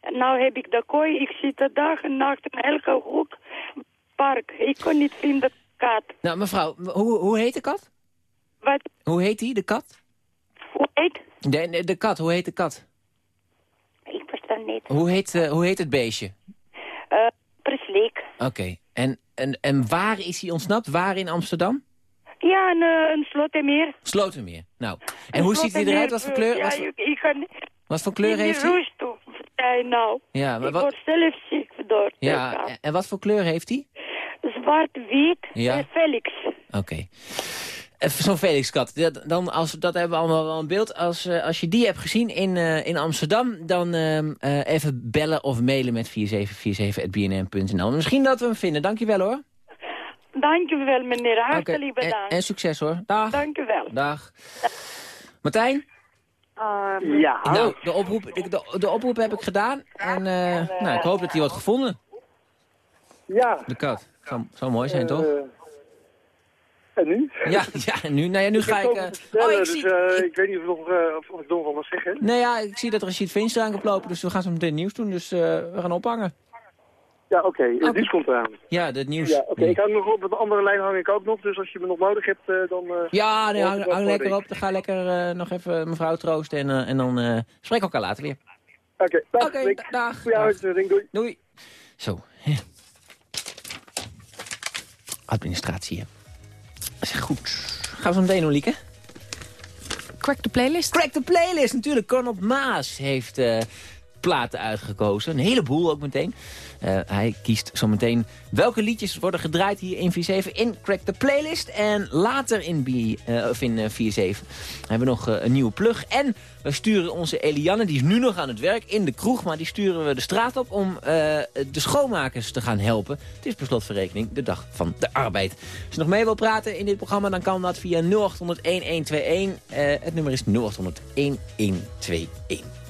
En nou heb ik de kooi, ik zit de dag en nacht in elke hoek. Park, ik kon niet vinden de kat. Nou, mevrouw, hoe, hoe heet de kat? Wat, Hoe heet die, de kat? hoe heet? De, de, de kat, hoe heet de kat? Ik verstaan niet. Hoe heet, eh, hoe heet het beestje? Eh Presleek. Oké. En, en, en waar is hij ontsnapt? Waar in Amsterdam? Ja, een, eh, een slotenmeer. Slotermeer. Nou, en hoe ziet hij eruit? Wat voor kleur, Ja, wat, voor- ik, ik kan wat voor kleur heeft hij? toe. Nou. Ja, maar ik wat- word zelf ziek door Ja, en wat voor kleur heeft hij? Zwart-wit Ja. en Felix. Oké. Even Zo'n Felixkat. Dat, dan als, dat hebben we allemaal wel een beeld. Als, eh, als je die hebt gezien in, eh, in Amsterdam... dan ehm, eh, even bellen of mailen met 4747.bnm.nl. Misschien dat we hem vinden. Dankjewel hoor. Dank u wel, meneer. Hartelijk bedankt. en succes hoor. Dag. Dank u wel. Dag. Martijn? Ja, Nou, de oproep, de, de, de oproep heb ik gedaan. En eh, nou, ik hoop dat hij wordt gevonden. ja. De kat. Zou, zou mooi zijn, toch? Eh, en nu? Ja, ja, nu, nou ja, nu ik ga ik... eh, vertellen, oh, ik dus zie... eh, ik weet niet of, ik nog, eh, of, of ik nog wat mag zeggen. Nee, ja, ik zie dat Rashid Finch eraan komt lopen, dus we gaan zo meteen nieuws doen. Dus eh, we gaan ophangen. Ja, oké. Het nieuws komt eraan. Ja, het nieuws. Ja, oké. Ik hang nog op. Op de andere lijn hang ik ook nog. Dus als je me nog nodig hebt, eh, dan... eh, Ja, nee, hang, lekker ik. op. Dan ga lekker eh, nog even mevrouw troosten en, eh, en dan eh spreken we elkaar later weer. Oké, dag. Oké, dag. Goeie uitzending. Doei. Doei. Zo. Administratie, hè. Dat is goed. Gaan we zo meteen doen, Lieke? Crack the playlist. Crack the playlist, natuurlijk. Cornel Maas heeft eh, platen uitgekozen. Een heleboel ook meteen. Eh, hij kiest zo meteen welke liedjes worden gedraaid hier in 4-7 in Crack the Playlist. En later in, B, eh, of in eh, 4-7 hebben we nog eh, een nieuwe plug. En we sturen onze Elianne, die is nu nog aan het werk in de kroeg. Maar die sturen we de straat op om eh, de schoonmakers te gaan helpen. Het is per slotverrekening de dag van de arbeid. Als je nog mee wil praten in dit programma, dan kan dat via 0800 1121. Eh, het nummer is 0800 1121.